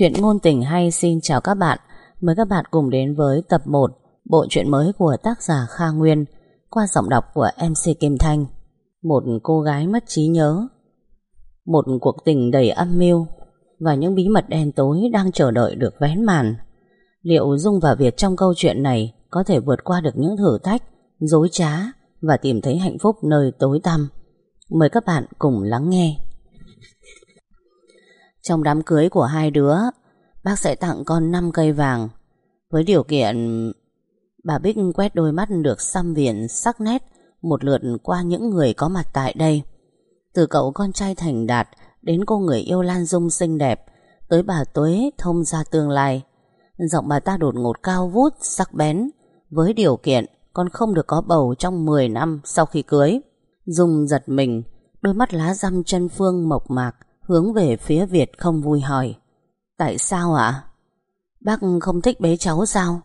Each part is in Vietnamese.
Chuyện ngôn tình hay xin chào các bạn. Mời các bạn cùng đến với tập 1 Bộ truyện mới của tác giả Kha Nguyên, Qua giọng đọc của MC Kim Thanh. Một cô gái mất trí nhớ, Một cuộc tình đầy âm mưu, Và những bí mật đen tối đang chờ đợi được vén màn. Liệu Dung và Việt trong câu chuyện này Có thể vượt qua được những thử thách, Dối trá Và tìm thấy hạnh phúc nơi tối tăm? Mời các bạn cùng lắng nghe trong đám cưới của hai đứa, Bác sẽ tặng con 5 cây vàng. Với điều kiện, Bà Bích quét đôi mắt được xăm viền, sắc nét Một lượt qua những người có mặt tại đây. Từ cậu con trai thành đạt Đến cô người yêu Lan Dung xinh đẹp, Tới bà Tuế thông ra tương lai. Giọng bà ta đột ngột cao vút, Sắc bén. Với điều kiện, con không được có bầu trong 10 năm sau khi cưới. Dung giật mình, Đôi mắt lá răm chân phương mộc mạc. Hướng về phía Việt không vui hỏi. Tại sao ạ? Bác không thích bế cháu sao?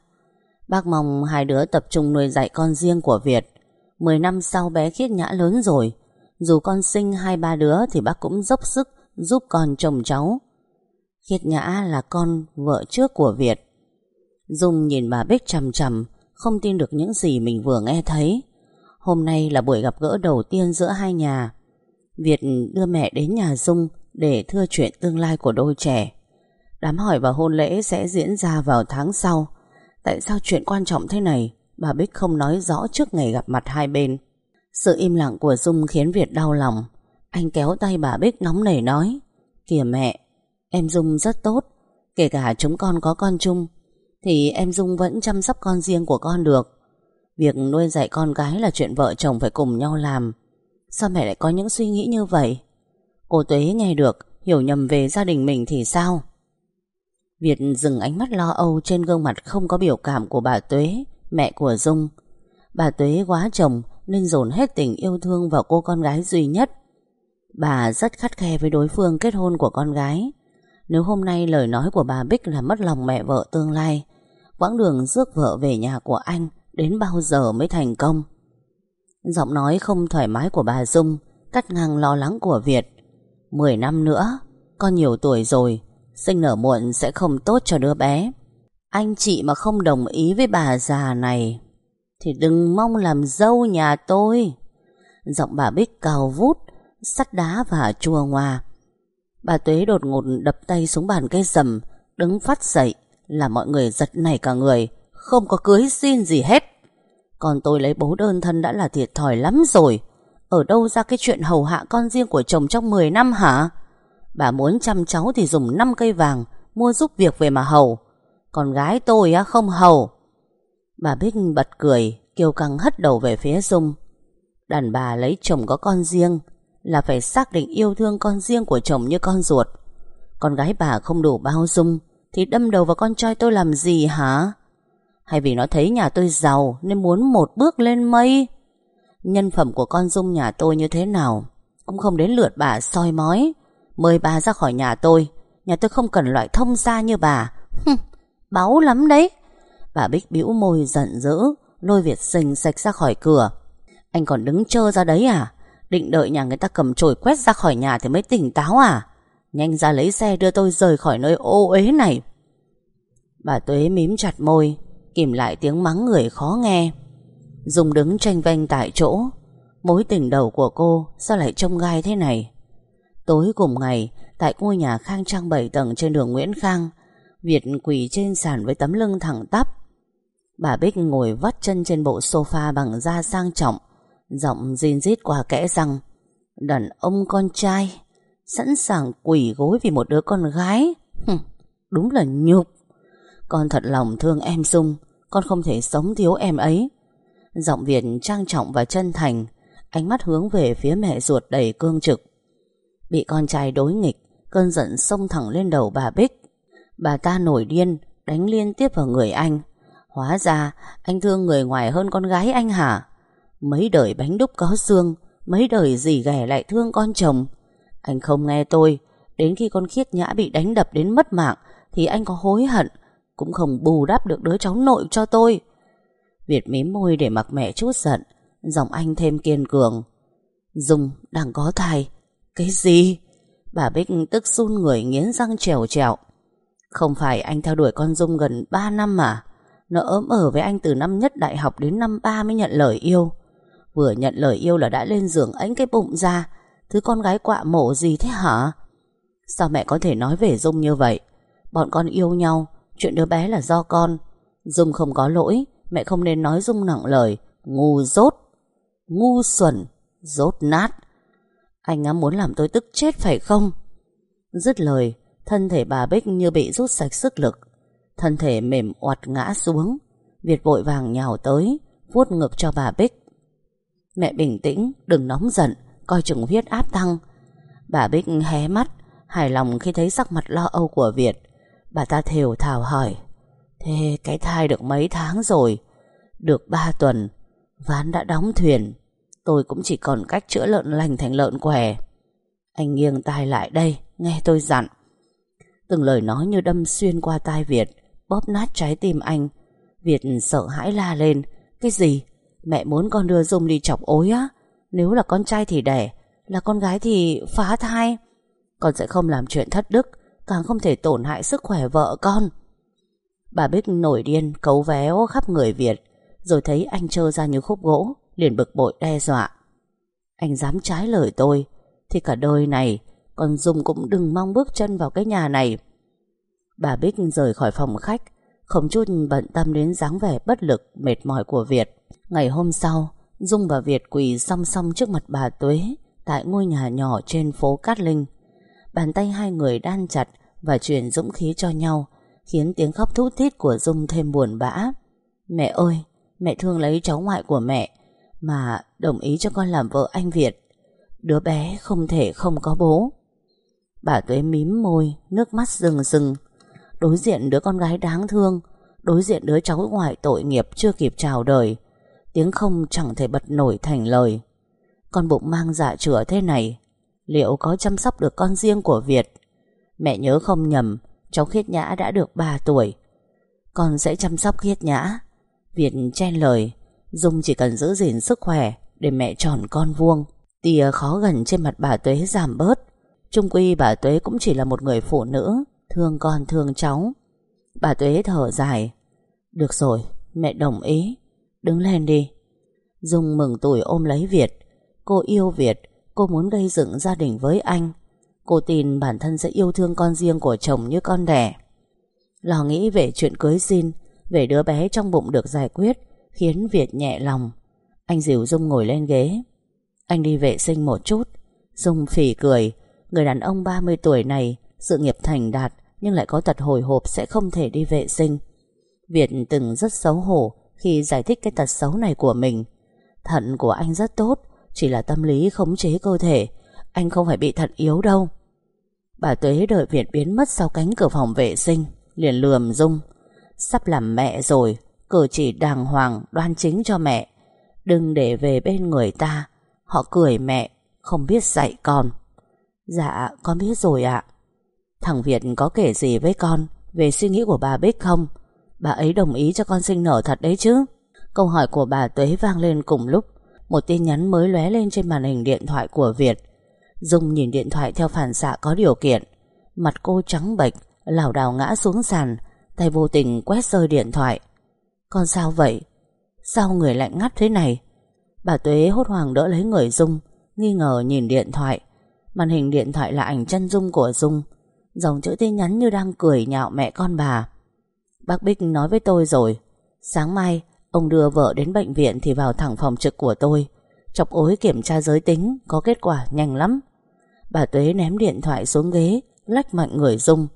Bác mong hai đứa tập trung nuôi dạy con riêng của Việt. Mười năm sau bé khiết nhã lớn rồi. Dù con sinh hai ba đứa Thì bác cũng dốc sức Giúp con chồng cháu. Khiết nhã là con vợ trước của Việt. Dung nhìn bà Bích chằm chằm, Không tin được những gì mình vừa nghe thấy. Hôm nay là buổi gặp gỡ đầu tiên giữa hai nhà. Việt đưa mẹ đến nhà Dung để thưa chuyện tương lai của đôi trẻ. Đám hỏi và hôn lễ sẽ diễn ra vào tháng sau. Tại sao chuyện quan trọng thế này bà Bích không nói rõ trước ngày gặp mặt hai bên? Sự im lặng của Dung khiến Việt đau lòng. Anh kéo tay bà Bích nóng nảy nói Kìa mẹ, em Dung rất tốt. Kể cả chúng con có con chung thì em Dung vẫn chăm sóc con riêng của con được. Việc nuôi dạy con gái là chuyện vợ chồng phải cùng nhau làm. Sao mẹ lại có những suy nghĩ như vậy? Cô Tuế nghe được, Hiểu nhầm về gia đình mình thì sao? Việt dừng ánh mắt lo âu Trên gương mặt không có biểu cảm của bà Tuế, Mẹ của Dung. Bà Tuế quá chồng Nên dồn hết tình yêu thương vào cô con gái duy nhất. Bà rất khắt khe với đối phương kết hôn của con gái. Nếu hôm nay lời nói của bà Bích là mất lòng mẹ vợ tương lai, Quãng đường rước vợ về nhà của anh Đến bao giờ mới thành công? Giọng nói không thoải mái của bà Dung Cắt ngang lo lắng của Việt. 10 năm nữa, Con nhiều tuổi rồi, Sinh nở muộn sẽ không tốt cho đứa bé. Anh chị mà không đồng ý với bà già này, Thì đừng mong làm dâu nhà tôi. Giọng bà Bích cao vút, Sắt đá và chua ngoa. Bà Tuế đột ngột đập tay xuống bàn cây sầm Đứng phát dậy Là mọi người giật nảy cả người, Không có cưới xin gì hết. Còn tôi lấy bố đơn thân đã là thiệt thòi lắm rồi ở đâu ra cái chuyện hầu hạ con riêng của chồng trong 10 năm hả? Bà muốn chăm cháu thì dùng 5 cây vàng mua giúp việc về mà hầu. Con gái tôi á không hầu. Bà Bích bật cười, kêu căng hất đầu về phía Dung. Đàn bà lấy chồng có con riêng là phải xác định yêu thương con riêng của chồng như con ruột. Con gái bà không đủ bao dung thì đâm đầu vào con trai tôi làm gì hả? Hay vì nó thấy nhà tôi giàu nên muốn một bước lên mây? Nhân phẩm của con Dung nhà tôi như thế nào? Cũng không đến lượt bà soi mói. Mời bà ra khỏi nhà tôi. Nhà tôi không cần loại thông gia như bà. Báo lắm đấy. Bà Bích bĩu môi giận dữ, Lôi Việt Sinh sạch ra khỏi cửa. Anh còn đứng chơ ra đấy à? Định đợi nhà người ta cầm chổi quét ra khỏi nhà Thì mới tỉnh táo à? Nhanh ra lấy xe đưa tôi rời khỏi nơi ô uế này. Bà Tuế mím chặt môi, Kìm lại tiếng mắng người khó nghe. Dung đứng tranh vanh tại chỗ. Mối tình đầu của cô Sao lại trông gai thế này? Tối cùng ngày Tại ngôi nhà khang trang 7 tầng trên đường Nguyễn Khang Việt quỳ trên sàn với tấm lưng thẳng tắp. Bà Bích ngồi vắt chân trên bộ sofa bằng da sang trọng Giọng rin rít qua kẽ răng. Đàn ông con trai Sẵn sàng quỷ gối vì một đứa con gái. Hừm, Đúng là nhục. Con thật lòng thương em Dung Con không thể sống thiếu em ấy. Giọng Việt trang trọng và chân thành, Ánh mắt hướng về phía mẹ ruột đầy cương trực. Bị con trai đối nghịch, Cơn giận xông thẳng lên đầu bà Bích. Bà ta nổi điên, Đánh liên tiếp vào người anh. Hóa ra, anh thương người ngoài hơn con gái anh hả? Mấy đời bánh đúc có xương, Mấy đời gì ghẻ lại thương con chồng. Anh không nghe tôi, Đến khi con khiết nhã bị đánh đập đến mất mạng, Thì anh có hối hận, Cũng không bù đắp được đứa cháu nội cho tôi. Việt mím môi để mặc mẹ chút giận, Giọng anh thêm kiên cường. Dung, đang có thai. Cái gì? Bà Bích tức run người nghiến răng trèo trèo. Không phải anh theo đuổi con Dung gần 3 năm mà. Nó ốm ở với anh từ năm nhất đại học đến năm ba mới nhận lời yêu. Vừa nhận lời yêu là đã lên giường ánh cái bụng ra. Thứ con gái quạ mổ gì thế hả? Sao mẹ có thể nói về Dung như vậy? Bọn con yêu nhau, Chuyện đứa bé là do con. Dung không có lỗi Mẹ không nên nói Dung nặng lời. Ngu dốt. Ngu xuẩn. Dốt nát. Anh á muốn làm tôi tức chết phải không? Dứt lời, Thân thể bà Bích như bị rút sạch sức lực. Thân thể mềm oặt ngã xuống. Việt vội vàng nhào tới, vuốt ngực cho bà Bích. Mẹ bình tĩnh, Đừng nóng giận, Coi chừng huyết áp tăng. Bà Bích hé mắt, Hài lòng khi thấy sắc mặt lo âu của Việt. Bà ta thều thào hỏi. Thế cái thai được mấy tháng rồi? Được ba tuần, Ván đã đóng thuyền. Tôi cũng chỉ còn cách chữa lợn lành thành lợn què. Anh nghiêng tai lại đây, Nghe tôi dặn. Từng lời nói như đâm xuyên qua tai Việt, Bóp nát trái tim anh. Việt sợ hãi la lên. Cái gì? Mẹ muốn con đưa Dung đi chọc ối á? Nếu là con trai thì đẻ, Là con gái thì phá thai. Con sẽ không làm chuyện thất đức, Càng không thể tổn hại sức khỏe vợ con. Bà Bích nổi điên Cấu véo khắp người Việt, Rồi thấy anh trơ ra như khúc gỗ, Liền bực bội đe dọa. Anh dám trái lời tôi, Thì cả đời này Con Dung cũng đừng mong bước chân vào cái nhà này. Bà Bích rời khỏi phòng khách, Không chút bận tâm đến dáng vẻ bất lực, Mệt mỏi của Việt. Ngày hôm sau, Dung và Việt quỳ song song trước mặt bà Tuế Tại ngôi nhà nhỏ trên phố Cát Linh. Bàn tay hai người đan chặt Và truyền dũng khí cho nhau Khiến tiếng khóc thút thít của Dung thêm buồn bã. Mẹ ơi, Mẹ thương lấy cháu ngoại của mẹ, Mà đồng ý cho con làm vợ anh Việt. Đứa bé không thể không có bố. Bà Tuế mím môi, Nước mắt rừng rừng. Đối diện đứa con gái đáng thương, Đối diện đứa cháu ngoại tội nghiệp chưa kịp chào đời. Tiếng không chẳng thể bật nổi thành lời. Con bụng mang dạ chữa thế này, Liệu có chăm sóc được con riêng của Việt? Mẹ nhớ không nhầm Cháu Khiết Nhã đã được 3 tuổi. Con sẽ chăm sóc Khiết Nhã. Việt chen lời, Dung chỉ cần giữ gìn sức khỏe Để mẹ tròn con vuông. Tìa khó gần trên mặt bà Tuế giảm bớt. Trung quy bà Tuế cũng chỉ là một người phụ nữ, Thương con thương cháu. Bà Tuế thở dài. Được rồi, mẹ đồng ý. Đứng lên đi. Dung mừng tuổi ôm lấy Việt. Cô yêu Việt, Cô muốn gây dựng gia đình với anh. Cô tin bản thân sẽ yêu thương con riêng của chồng như con đẻ. Lo nghĩ về chuyện cưới xin Về đứa bé trong bụng được giải quyết, Khiến Việt nhẹ lòng. Anh dìu Dung ngồi lên ghế. Anh đi vệ sinh một chút. Dung phỉ cười, Người đàn ông 30 tuổi này, Sự nghiệp thành đạt, Nhưng lại có tật hồi hộp sẽ không thể đi vệ sinh. Việt từng rất xấu hổ Khi giải thích cái tật xấu này của mình. Thận của anh rất tốt, Chỉ là tâm lý khống chế cơ thể anh không phải bị thận yếu đâu. Bà Tuế đợi Việt biến mất sau cánh cửa phòng vệ sinh, Liền lườm Dung. Sắp làm mẹ rồi, Cử chỉ đàng hoàng đoan chính cho mẹ. Đừng để về bên người ta. Họ cười mẹ, Không biết dạy con. Dạ con biết rồi ạ. Thằng Việt có kể gì với con Về suy nghĩ của bà Bích không? Bà ấy đồng ý cho con sinh nở thật đấy chứ? Câu hỏi của bà Tuế vang lên cùng lúc. Một tin nhắn mới lóe lên trên màn hình điện thoại của Việt. Dung nhìn điện thoại theo phản xạ có điều kiện. Mặt cô trắng bệch, lảo đảo ngã xuống sàn, Tay vô tình quét rơi điện thoại. Con sao vậy? Sao người lạnh ngắt thế này? Bà Tuế hốt hoảng đỡ lấy người Dung, Nghi ngờ nhìn điện thoại. Màn hình điện thoại là ảnh chân Dung của Dung. Dòng chữ tin nhắn như đang cười nhạo mẹ con bà. Bác Bích nói với tôi rồi. Sáng mai, Ông đưa vợ đến bệnh viện Thì vào thẳng phòng trực của tôi. Chọc ối kiểm tra giới tính, Có kết quả nhanh lắm. Bà Tuế ném điện thoại xuống ghế, Lách mạnh người Dung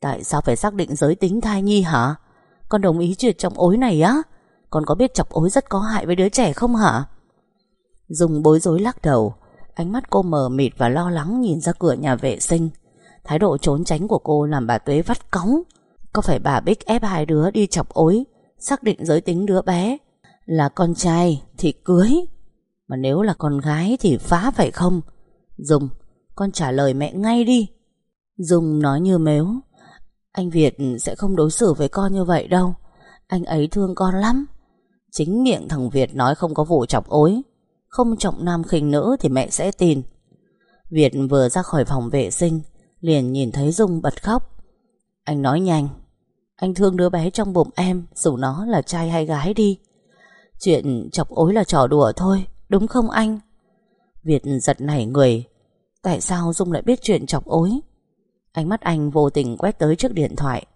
Tại sao phải xác định giới tính thai nhi hả? Con đồng ý chuyện chọc ối này á? Con có biết chọc ối rất có hại với đứa trẻ không hả? Dung bối rối lắc đầu, Ánh mắt cô mờ mịt và lo lắng Nhìn ra cửa nhà vệ sinh. Thái độ trốn tránh của cô làm bà Tuế vắt cóng Có phải bà Bích ép hai đứa đi chọc ối, Xác định giới tính đứa bé? Là con trai thì cưới, Mà nếu là con gái thì phá phải không? Dung con trả lời mẹ ngay đi. Dung nói như mếu. Anh Việt sẽ không đối xử với con như vậy đâu. Anh ấy thương con lắm. Chính miệng thằng Việt nói không có vụ chọc ối. Không trọng nam khinh nữ thì mẹ sẽ tin. Việt vừa ra khỏi phòng vệ sinh, Liền nhìn thấy Dung bật khóc. Anh nói nhanh. Anh thương đứa bé trong bụng em, Dù nó là trai hay gái đi. Chuyện chọc ối là trò đùa thôi, Đúng không anh? Việt giật nảy người. Tại sao Dung lại biết chuyện chọc ối? Ánh mắt anh vô tình quét tới trước điện thoại,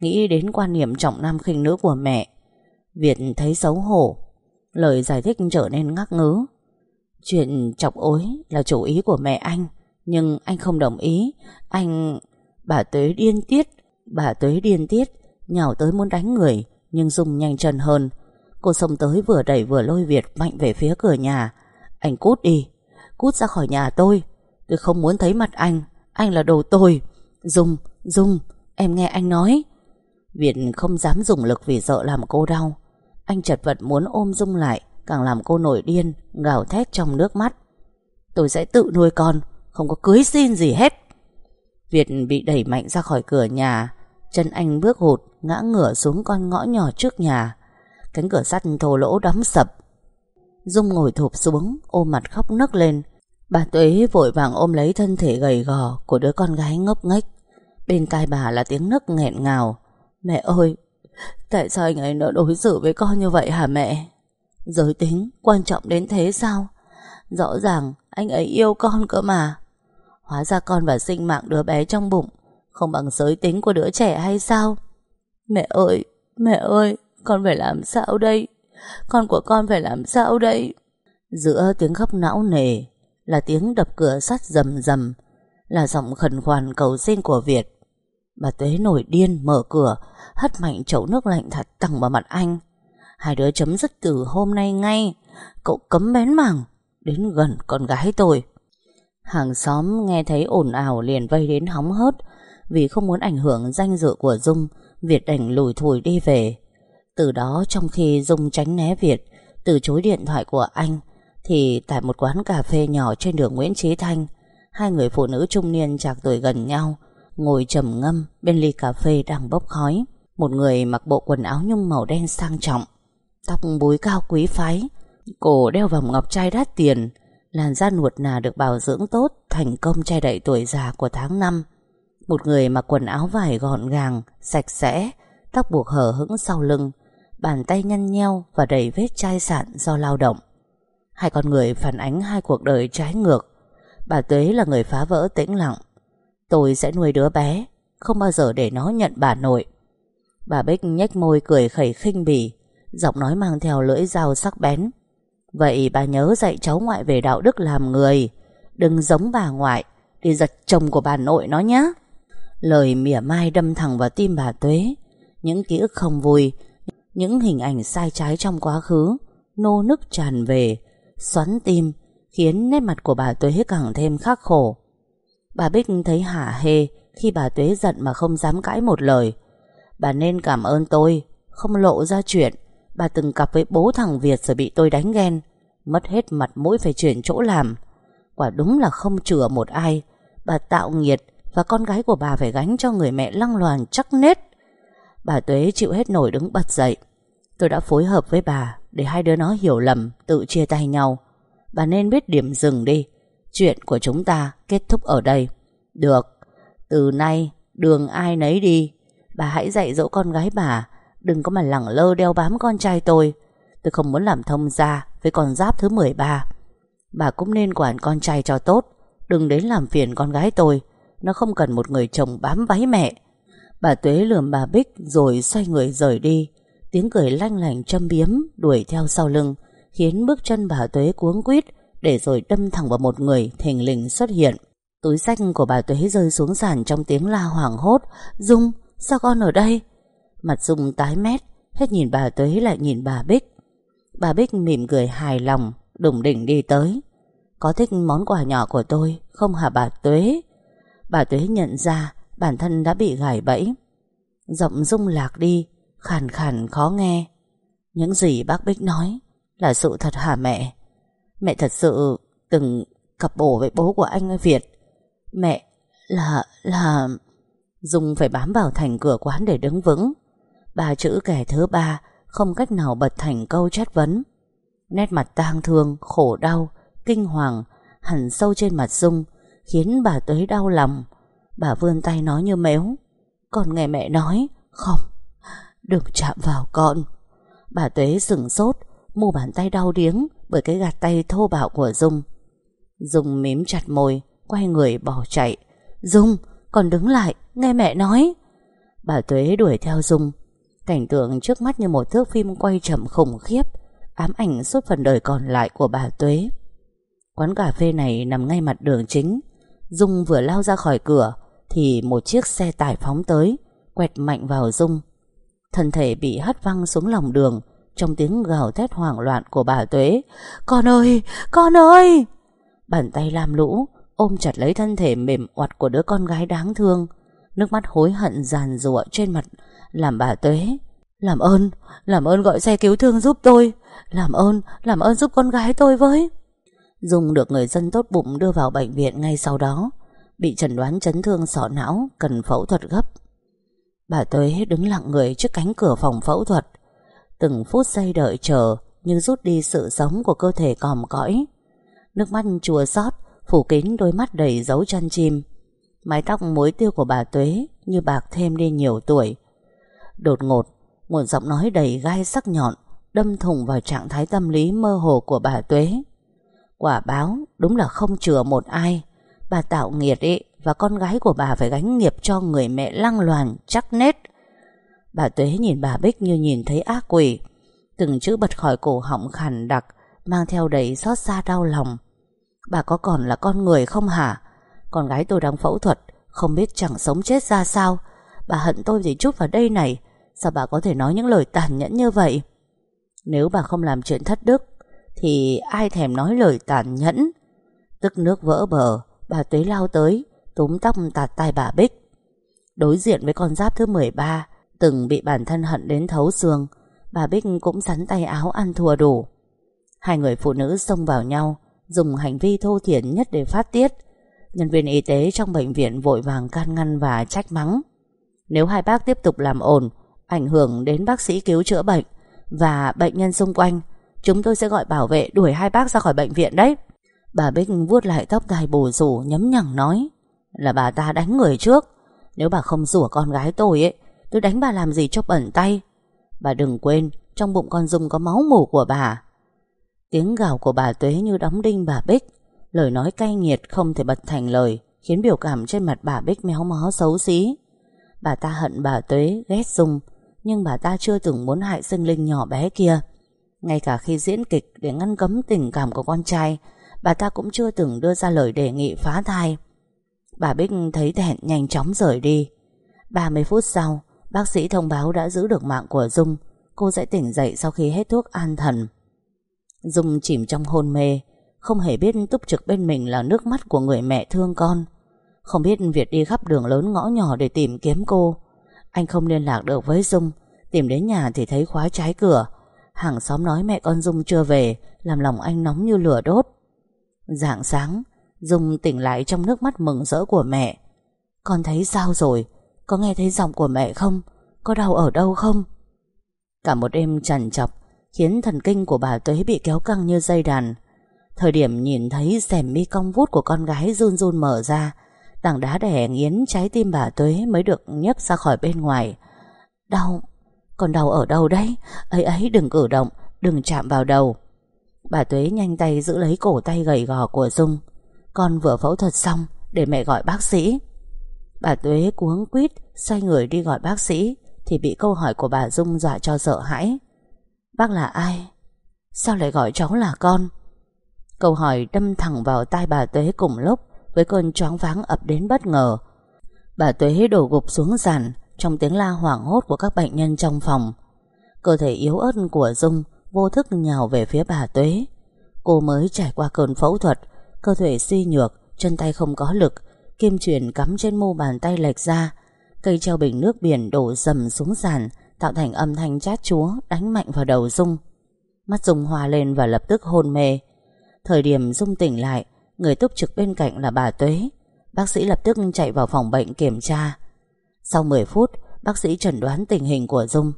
Nghĩ đến quan niệm trọng nam khinh nữ của mẹ. Việt thấy xấu hổ, Lời giải thích trở nên ngắc ngứ. Chuyện chọc ối là chủ ý của mẹ anh, Nhưng anh không đồng ý. Anh... Bà Tuế điên tiết, Bà Tuế điên tiết, Nhào tới muốn đánh người, Nhưng Dung nhanh chân hơn. Cô xông tới vừa đẩy vừa lôi Việt mạnh về phía cửa nhà. Anh cút đi, Cút ra khỏi nhà tôi. Tôi không muốn thấy mặt anh. Anh là đồ tồi, Dung, Dung, em nghe anh nói. Việt không dám dùng lực vì sợ làm cô đau. Anh chật vật muốn ôm Dung lại Càng làm cô nổi điên Gào thét trong nước mắt. Tôi sẽ tự nuôi con Không có cưới xin gì hết. Việt bị đẩy mạnh ra khỏi cửa nhà. Chân anh bước hụt Ngã ngửa xuống con ngõ nhỏ trước nhà. Cánh cửa sắt thô lỗ đóng sập. Dung ngồi thụp xuống Ôm mặt khóc nấc lên. Bà Tuế vội vàng ôm lấy thân thể gầy gò Của đứa con gái ngốc nghếch. Bên tai bà là tiếng nấc nghẹn ngào. Mẹ ơi, Tại sao anh ấy nó đối xử với con như vậy hả mẹ? Giới tính quan trọng đến thế sao? Rõ ràng anh ấy yêu con cơ mà. Hóa ra con và sinh mạng đứa bé trong bụng Không bằng giới tính của đứa trẻ hay sao? Mẹ ơi Mẹ ơi, Con phải làm sao đây? Con của con phải làm sao đây? Giữa tiếng khóc não nề là tiếng đập cửa sắt rầm rầm, Là giọng khẩn khoản cầu xin của Việt. Bà Tuế nổi điên mở cửa, Hất mạnh chậu nước lạnh thật tẳng vào mặt anh. Hai đứa chấm dứt từ hôm nay ngay, Cậu cấm bén mảng, Đến gần con gái tôi. Hàng xóm nghe thấy ồn ào liền vây đến hóng hớt, Vì không muốn ảnh hưởng danh dự của Dung, Việt đành lùi thủi đi về. Từ đó trong khi Dung tránh né Việt, Từ chối điện thoại của anh thì tại một quán cà phê nhỏ trên đường Nguyễn Trí Thanh, Hai người phụ nữ trung niên chạc tuổi gần nhau, Ngồi trầm ngâm bên ly cà phê đang bốc khói. Một người mặc bộ quần áo nhung màu đen sang trọng, Tóc búi cao quý phái, Cổ đeo vòng ngọc trai đắt tiền, Làn da nuột nà được bảo dưỡng tốt, Thành công che đậy tuổi già của tháng năm. Một người mặc quần áo vải gọn gàng, Sạch sẽ, Tóc buộc hở hững sau lưng, Bàn tay nhăn nheo và đầy vết chai sạn do lao động. Hai con người phản ánh hai cuộc đời trái ngược. Bà Tuế là người phá vỡ tĩnh lặng. Tôi sẽ nuôi đứa bé, Không bao giờ để nó nhận bà nội. Bà Bích nhếch môi cười khẩy khinh bỉ, Giọng nói mang theo lưỡi dao sắc bén. Vậy bà nhớ dạy cháu ngoại về đạo đức làm người. Đừng giống bà ngoại, Đi giật chồng của bà nội nó nhé. Lời mỉa mai đâm thẳng vào tim bà Tuế. Những ký ức không vui, Những hình ảnh sai trái trong quá khứ, Nô nức tràn về. Xoắn tim, Khiến nét mặt của bà Tuế càng thêm khắc khổ. Bà Bích thấy hả hê Khi bà Tuế giận mà không dám cãi một lời. Bà nên cảm ơn tôi, Không lộ ra chuyện. Bà từng cặp với bố thằng Việt rồi bị tôi đánh ghen. Mất hết mặt mũi phải chuyển chỗ làm. Quả đúng là không chừa một ai. Bà tạo nghiệt Và con gái của bà phải gánh cho người mẹ lăng loàn chắc nết. Bà Tuế chịu hết nổi đứng bật dậy. Tôi đã phối hợp với bà. Để hai đứa nó hiểu lầm, Tự chia tay nhau. Bà nên biết điểm dừng đi. Chuyện của chúng ta kết thúc ở đây. Được. Từ nay, đường ai nấy đi. Bà hãy dạy dỗ con gái bà. Đừng có mà lẳng lơ đeo bám con trai tôi. Tôi không muốn làm thông gia Với con giáp thứ 13 Bà cũng nên quản con trai cho tốt. Đừng đến làm phiền con gái tôi. Nó không cần một người chồng bám váy mẹ. Bà Tuế lườm bà Bích Rồi xoay người rời đi. Tiếng cười lanh lành châm biếm Đuổi theo sau lưng, Khiến bước chân bà Tuế cuống quýt, Để rồi đâm thẳng vào một người thình lình xuất hiện. Túi sách của bà Tuế rơi xuống sàn Trong tiếng la hoảng hốt, Dung, sao con ở đây? Mặt Dung tái mét, Hết nhìn bà Tuế lại nhìn bà Bích. Bà Bích mỉm cười hài lòng Đủng đỉnh đi tới. Có thích món quà nhỏ của tôi Không hả bà Tuế? Bà Tuế nhận ra bản thân đã bị gài bẫy. Giọng Dung lạc đi Khàn khàn khó nghe. Những gì bác Bích nói Là sự thật hả mẹ? Mẹ thật sự từng cặp bổ với bố của anh Việt. Mẹ là là Dung phải bám vào thành cửa quán để đứng vững. Ba chữ kẻ thứ ba Không cách nào bật thành câu chất vấn. Nét mặt tang thương, khổ đau Kinh hoàng Hẳn sâu trên mặt Dung Khiến bà tới đau lòng. Bà vươn tay nói như méo còn nghe mẹ nói Không Đừng chạm vào con. Bà Tuế sửng sốt, Mu bàn tay đau điếng Bởi cái gạt tay thô bạo của Dung. Dung mím chặt môi, Quay người bỏ chạy. Dung, còn đứng lại, Nghe mẹ nói. Bà Tuế đuổi theo Dung. Cảnh tượng trước mắt như một thước phim quay chậm khủng khiếp, Ám ảnh suốt phần đời còn lại của bà Tuế. Quán cà phê này nằm ngay mặt đường chính. Dung vừa lao ra khỏi cửa, Thì một chiếc xe tải phóng tới, Quẹt mạnh vào Dung. Thân thể bị hất văng xuống lòng đường Trong tiếng gào thét hoảng loạn của bà Tuế. Con ơi, con ơi! Bàn tay lam lũ Ôm chặt lấy thân thể mềm oặt của đứa con gái đáng thương. Nước mắt hối hận giàn rụa trên mặt Làm bà Tuế. Làm ơn, làm ơn gọi xe cứu thương giúp tôi. Làm ơn, làm ơn giúp con gái tôi với. Dung được người dân tốt bụng đưa vào bệnh viện ngay sau đó Bị chẩn đoán chấn thương sọ não Cần phẫu thuật gấp. Bà Tuế đứng lặng người trước cánh cửa phòng phẫu thuật. Từng phút giây đợi chờ Như rút đi sự sống của cơ thể còm cõi. Nước mắt chùa xót, Phủ kín đôi mắt đầy dấu chân chim. Mái tóc mối tiêu của bà Tuế Như bạc thêm đi nhiều tuổi. Đột ngột, Một giọng nói đầy gai sắc nhọn Đâm thủng vào trạng thái tâm lý mơ hồ của bà Tuế. Quả báo đúng là không chừa một ai. Bà tạo nghiệt ý. Và con gái của bà phải gánh nghiệp cho người mẹ lăng loàn, chắc nết. Bà Tuế nhìn bà Bích như nhìn thấy ác quỷ. Từng chữ bật khỏi cổ họng khàn đặc, Mang theo đầy xót xa đau lòng. Bà có còn là con người không hả? Con gái tôi đang phẫu thuật, Không biết chẳng sống chết ra sao. Bà hận tôi gì chút vào đây này, Sao bà có thể nói những lời tàn nhẫn như vậy? Nếu bà không làm chuyện thất đức, Thì ai thèm nói lời tàn nhẫn? Tức nước vỡ bờ, Bà Tuế lao tới. Túm tóc tạt tay bà Bích. Đối diện với con giáp thứ 13 Từng bị bản thân hận đến thấu xương, Bà Bích cũng sắn tay áo ăn thua đủ. Hai người phụ nữ xông vào nhau, Dùng hành vi thô thiển nhất để phát tiết. Nhân viên y tế trong bệnh viện vội vàng can ngăn và trách mắng. Nếu hai bác tiếp tục làm ồn, Ảnh hưởng đến bác sĩ cứu chữa bệnh Và bệnh nhân xung quanh, Chúng tôi sẽ gọi bảo vệ đuổi hai bác ra khỏi bệnh viện đấy. Bà Bích vuốt lại tóc tai bù rủ nhấm nhẳng nói. Là bà ta đánh người trước. Nếu bà không rủa con gái tôi ấy, Tôi đánh bà làm gì cho bẩn tay. Bà đừng quên, Trong bụng con Dung có máu mủ của bà. Tiếng gào của bà Tuế như đóng đinh bà Bích. Lời nói cay nghiệt không thể bật thành lời, Khiến biểu cảm trên mặt bà Bích méo mó xấu xí. Bà ta hận bà Tuế, ghét Dung, Nhưng bà ta chưa từng muốn hại sinh linh nhỏ bé kia. Ngay cả khi diễn kịch Để ngăn cấm tình cảm của con trai, Bà ta cũng chưa từng đưa ra lời đề nghị phá thai. Bà Bích thấy thẹn nhanh chóng rời đi. 30 phút sau, Bác sĩ thông báo đã giữ được mạng của Dung. Cô sẽ tỉnh dậy sau khi hết thuốc an thần. Dung chìm trong hôn mê, Không hề biết túc trực bên mình là nước mắt của người mẹ thương con. Không biết Việt đi khắp đường lớn ngõ nhỏ để tìm kiếm cô. Anh không liên lạc được với Dung, Tìm đến nhà thì thấy khóa trái cửa. Hàng xóm nói mẹ con Dung chưa về, Làm lòng anh nóng như lửa đốt. Dạng sáng Dung tỉnh lại trong nước mắt mừng rỡ của mẹ. Con thấy sao rồi? Có nghe thấy giọng của mẹ không? Có đau ở đâu không? Cả một đêm trằn chọc Khiến thần kinh của bà Tuế bị kéo căng như dây đàn. Thời điểm nhìn thấy xẻm mi cong vút của con gái run run mở ra, Tảng đá đẻ nghiến trái tim bà Tuế mới được nhấc ra khỏi bên ngoài. Đau, Còn đau ở đâu đấy? Ấy ấy, đừng cử động, Đừng chạm vào đầu. Bà Tuế nhanh tay giữ lấy cổ tay gầy gò của Dung. Con vừa phẫu thuật xong Để mẹ gọi bác sĩ. Bà Tuế cuống quýt, Xoay người đi gọi bác sĩ, Thì bị câu hỏi của bà Dung dọa cho sợ hãi. Bác là ai? Sao lại gọi cháu là con? Câu hỏi đâm thẳng vào tai bà Tuế cùng lúc Với cơn choáng váng ập đến bất ngờ. Bà Tuế đổ gục xuống sàn Trong tiếng la hoảng hốt của các bệnh nhân trong phòng. Cơ thể yếu ớt của Dung Vô thức nhào về phía bà Tuế. Cô mới trải qua cơn phẫu thuật Cơ thể suy nhược, Chân tay không có lực, Kim truyền cắm trên mu bàn tay lệch ra. Cây treo bình nước biển đổ dầm xuống sàn, Tạo thành âm thanh chát chúa, Đánh mạnh vào đầu Dung. Mắt Dung hòa lên và lập tức hôn mê. Thời điểm Dung tỉnh lại, Người túc trực bên cạnh là bà Tuế. Bác sĩ lập tức chạy vào phòng bệnh kiểm tra. Sau 10 phút, Bác sĩ chẩn đoán tình hình của Dung.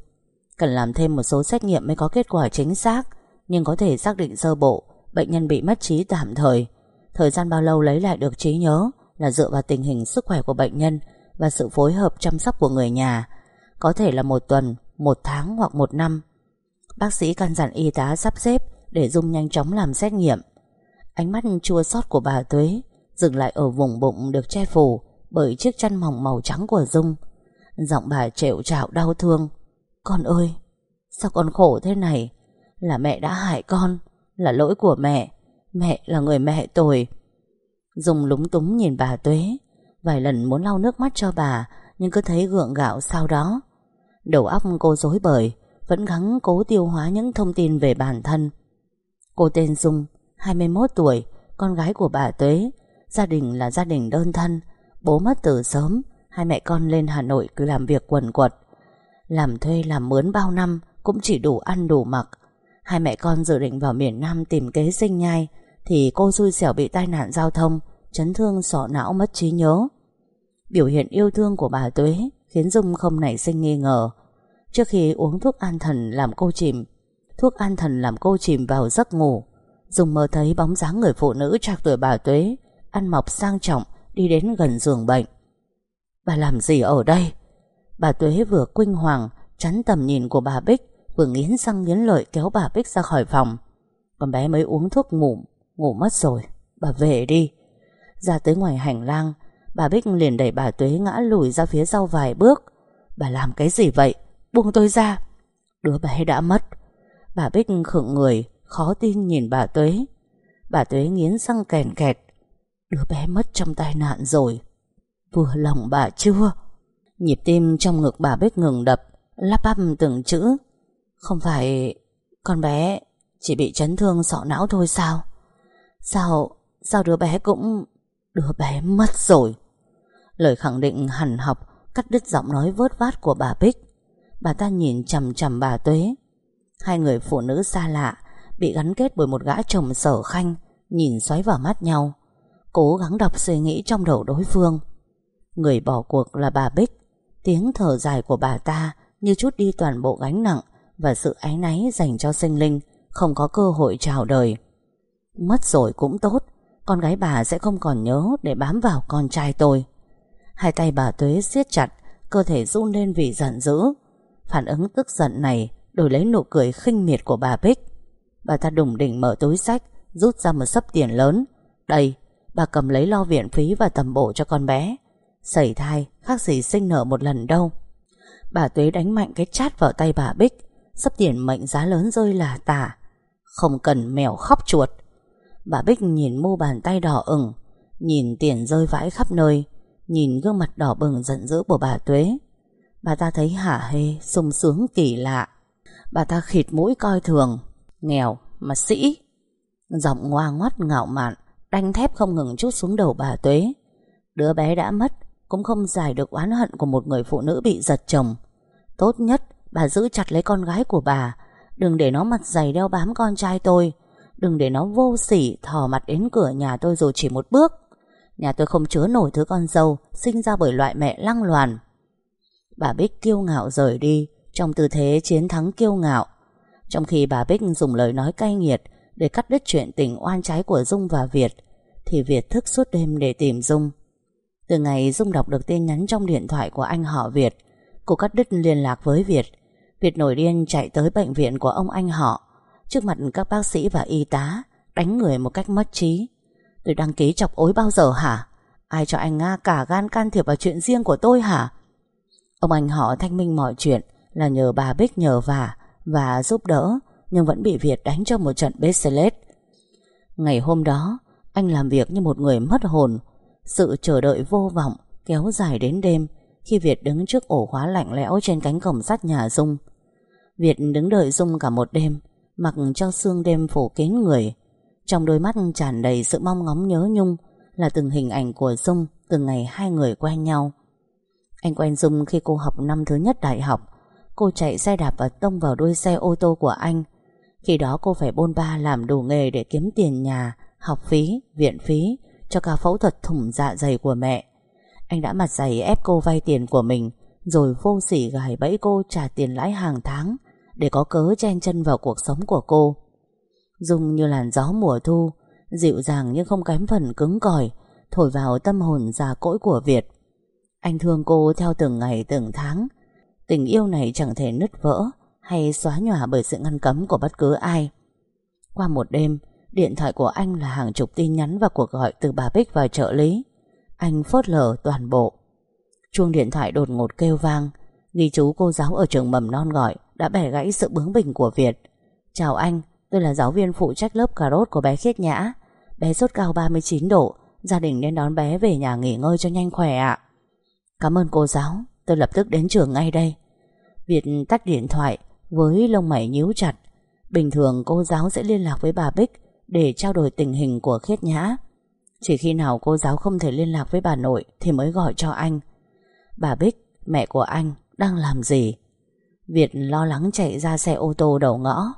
Cần làm thêm một số xét nghiệm mới có kết quả chính xác, Nhưng có thể xác định sơ bộ, Bệnh nhân bị mất trí tạm thời. Thời gian bao lâu lấy lại được trí nhớ Là dựa vào tình hình sức khỏe của bệnh nhân và sự phối hợp chăm sóc của người nhà, có thể là một tuần, một tháng hoặc một năm. Bác sĩ căn dặn y tá sắp xếp để Dung nhanh chóng làm xét nghiệm. Ánh mắt chua xót của bà Tuế dừng lại ở vùng bụng được che phủ bởi chiếc chăn mỏng màu trắng của Dung. Giọng bà trệu trạo đau thương. Con ơi, sao con khổ thế này? Là mẹ đã hại con, là lỗi của mẹ. Mẹ là người mẹ tồi. dùng lúng túng nhìn bà Tuế. Vài lần muốn lau nước mắt cho bà, nhưng cứ thấy gượng gạo sau đó. Đầu óc cô rối bời, vẫn gắng cố tiêu hóa những thông tin về bản thân. Cô tên Dung, 21 tuổi, con gái của bà Tuế. Gia đình là gia đình đơn thân, bố mất từ sớm, hai mẹ con lên Hà Nội cứ làm việc quần quật. Làm thuê làm mướn bao năm cũng chỉ đủ ăn đủ mặc. Hai mẹ con dự định vào miền Nam tìm kế sinh nhai, thì cô xui xẻo bị tai nạn giao thông, chấn thương sọ não mất trí nhớ. Biểu hiện yêu thương của bà Tuế khiến Dung không nảy sinh nghi ngờ. Trước khi uống thuốc an thần làm cô chìm, thuốc an thần làm cô chìm vào giấc ngủ, Dung mơ thấy bóng dáng người phụ nữ trạc tuổi bà Tuế, ăn mọc sang trọng, đi đến gần giường bệnh. Bà làm gì ở đây? Bà Tuế vừa kinh hoàng, chắn tầm nhìn của bà Bích, vừa nghiến răng nghiến lợi kéo bà Bích ra khỏi phòng. Con bé mới uống thuốc ngủ, ngủ mất rồi. Bà về đi. Ra tới ngoài hành lang, bà Bích liền đẩy bà Tuế ngã lùi ra phía sau vài bước. Bà làm cái gì vậy? Buông tôi ra. Đứa bé đã mất. Bà Bích khựng người, khó tin nhìn bà Tuế. Bà Tuế nghiến răng kèn kẹt. Đứa bé mất trong tai nạn rồi. Vừa lòng bà chưa? Nhịp tim trong ngực bà Bích ngừng đập, lắp bắp từng chữ. Không phải con bé chỉ bị chấn thương sọ não thôi sao? Sao, sao đứa bé cũng... Đứa bé mất rồi. Lời khẳng định hẳn học cắt đứt giọng nói vớt vát của bà Bích. Bà ta nhìn chầm chầm bà Tuế. Hai người phụ nữ xa lạ bị gắn kết bởi một gã chồng sở khanh, nhìn xoáy vào mắt nhau. Cố gắng đọc suy nghĩ trong đầu đối phương. Người bỏ cuộc là bà Bích. Tiếng thở dài của bà ta như chút đi toàn bộ gánh nặng và sự áy náy dành cho sinh linh không có cơ hội chào đời. Mất rồi cũng tốt, con gái bà sẽ không còn nhớ để bám vào con trai tôi. Hai tay bà Tuế siết chặt, cơ thể run lên vì giận dữ. Phản ứng tức giận này đổi lấy nụ cười khinh miệt của bà Bích. Bà ta đùng đỉnh mở túi sách, rút ra một sấp tiền lớn. Đây, bà cầm lấy lo viện phí và tầm bổ cho con bé. Sẩy thai, khác gì sinh nở một lần đâu. Bà Tuế đánh mạnh cái chát vào tay bà Bích, sấp tiền mệnh giá lớn rơi là tả. Không cần mèo khóc chuột. Bà Bích nhìn mu bàn tay đỏ ửng, nhìn tiền rơi vãi khắp nơi, nhìn gương mặt đỏ bừng giận dữ của bà Tuế. Bà ta thấy hả hê, sung sướng kỳ lạ. Bà ta khịt mũi coi thường, nghèo mà sĩ. Giọng ngoa ngoắt ngạo mạn, đanh thép không ngừng chút xuống đầu bà Tuế. Đứa bé đã mất, cũng không giải được oán hận của một người phụ nữ bị giật chồng. Tốt nhất, bà giữ chặt lấy con gái của bà, đừng để nó mặt dày đeo bám con trai tôi. Đừng để nó vô sỉ thò mặt đến cửa nhà tôi dù chỉ một bước. Nhà tôi không chứa nổi thứ con dâu sinh ra bởi loại mẹ lăng loàn. Bà Bích kiêu ngạo rời đi trong tư thế chiến thắng kiêu ngạo. Trong khi bà Bích dùng lời nói cay nghiệt để cắt đứt chuyện tình oan trái của Dung và Việt, thì Việt thức suốt đêm để tìm Dung. Từ ngày Dung đọc được tin nhắn trong điện thoại của anh họ Việt, cô cắt đứt liên lạc với Việt. Việt nổi điên chạy tới bệnh viện của ông anh họ, trước mặt các bác sĩ và y tá, đánh người một cách mất trí. Tôi đăng ký chọc ối bao giờ hả? Ai cho anh Nga cả gan can thiệp vào chuyện riêng của tôi hả? Ông anh họ thanh minh mọi chuyện là nhờ bà Bích nhờ vả và giúp đỡ, nhưng vẫn bị Việt đánh cho một trận bết Ngày hôm đó, anh làm việc như một người mất hồn, sự chờ đợi vô vọng kéo dài đến đêm khi Việt đứng trước ổ khóa lạnh lẽo trên cánh cổng sắt nhà Dung. Việt đứng đợi Dung cả một đêm, mặc cho sương đêm phủ kín người. Trong đôi mắt tràn đầy sự mong ngóng nhớ nhung là từng hình ảnh của Dung từng ngày hai người quen nhau. Anh quen Dung khi cô học năm thứ nhất đại học. Cô chạy xe đạp và tông vào đuôi xe ô tô của anh. Khi đó cô phải bôn ba làm đủ nghề để kiếm tiền nhà, học phí, viện phí cho cả phẫu thuật thủng dạ dày của mẹ. Anh đã mặt dày ép cô vay tiền của mình rồi vô sỉ gài bẫy cô trả tiền lãi hàng tháng để có cớ chen chân vào cuộc sống của cô. Dung như làn gió mùa thu, dịu dàng nhưng không kém phần cứng cỏi, thổi vào tâm hồn già cỗi của Việt. Anh thương cô theo từng ngày từng tháng. Tình yêu này chẳng thể nứt vỡ Hay xóa nhòa bởi sự ngăn cấm của bất cứ ai. Qua một đêm Điện thoại của anh là hàng chục tin nhắn Và cuộc gọi từ bà Bích và trợ lý. Anh phớt lờ toàn bộ. Chuông điện thoại đột ngột kêu vang Ghi chú cô giáo ở trường mầm non gọi. Đã bẻ gãy sự bướng bỉnh của Việt. Chào anh, tôi là giáo viên phụ trách lớp cà rốt của bé Khiết Nhã. Bé sốt cao 39 độ Gia đình nên đón bé về nhà nghỉ ngơi cho nhanh khỏe ạ. Cảm ơn cô giáo Tôi lập tức đến trường ngay đây. Việt tắt điện thoại Với lông mày nhíu chặt. Bình thường cô giáo sẽ liên lạc với bà Bích Để trao đổi tình hình của Khiết Nhã. Chỉ khi nào cô giáo không thể liên lạc với bà nội Thì mới gọi cho anh. Bà Bích, mẹ của anh Đang làm gì? Việt lo lắng chạy ra xe ô tô đầu ngõ.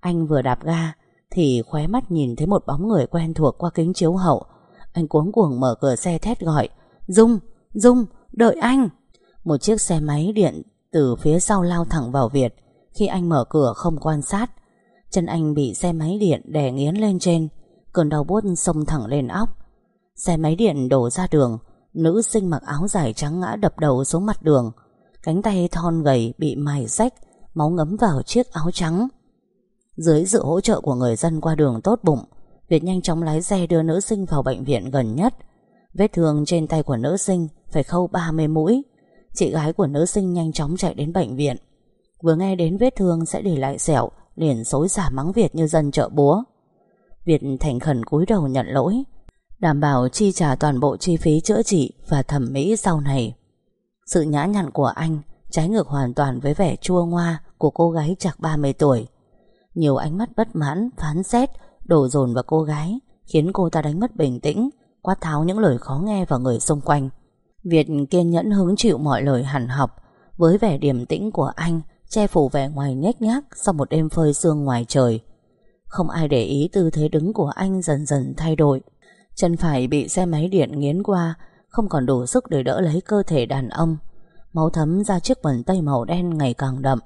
Anh vừa đạp ga Thì khóe mắt nhìn thấy một bóng người quen thuộc qua kính chiếu hậu. Anh cuống cuồng mở cửa xe thét gọi Dung, Dung, đợi anh. Một chiếc xe máy điện từ phía sau lao thẳng vào Việt. Khi anh mở cửa không quan sát Chân anh bị xe máy điện đè nghiến lên trên. Cơn đau buốt xông thẳng lên óc. Xe máy điện đổ ra đường Nữ sinh mặc áo dài trắng ngã đập đầu xuống mặt đường. Cánh tay thon gầy bị mài rách, Máu ngấm vào chiếc áo trắng. Dưới sự hỗ trợ của người dân qua đường tốt bụng, Việt nhanh chóng lái xe đưa nữ sinh vào bệnh viện gần nhất. Vết thương trên tay của nữ sinh Phải khâu 30 mũi. Chị gái của nữ sinh nhanh chóng chạy đến bệnh viện. Vừa nghe đến vết thương sẽ để lại sẹo, Liền xối xả mắng Việt như dân chợ búa. Việt thành khẩn cúi đầu nhận lỗi, Đảm bảo chi trả toàn bộ chi phí chữa trị Và thẩm mỹ sau này. Sự nhã nhặn của anh Trái ngược hoàn toàn với vẻ chua ngoa Của cô gái chạc 30 tuổi. Nhiều ánh mắt bất mãn, phán xét Đổ dồn vào cô gái Khiến cô ta đánh mất bình tĩnh Quát tháo những lời khó nghe vào người xung quanh. Việt kiên nhẫn hứng chịu mọi lời hẳn học Với vẻ điềm tĩnh của anh Che phủ vẻ ngoài nhếch nhác Sau một đêm phơi sương ngoài trời. Không ai để ý tư thế đứng của anh Dần dần thay đổi. Chân phải bị xe máy điện nghiến qua không còn đủ sức để đỡ lấy cơ thể đàn ông. Máu thấm ra chiếc quần tây màu đen ngày càng đậm.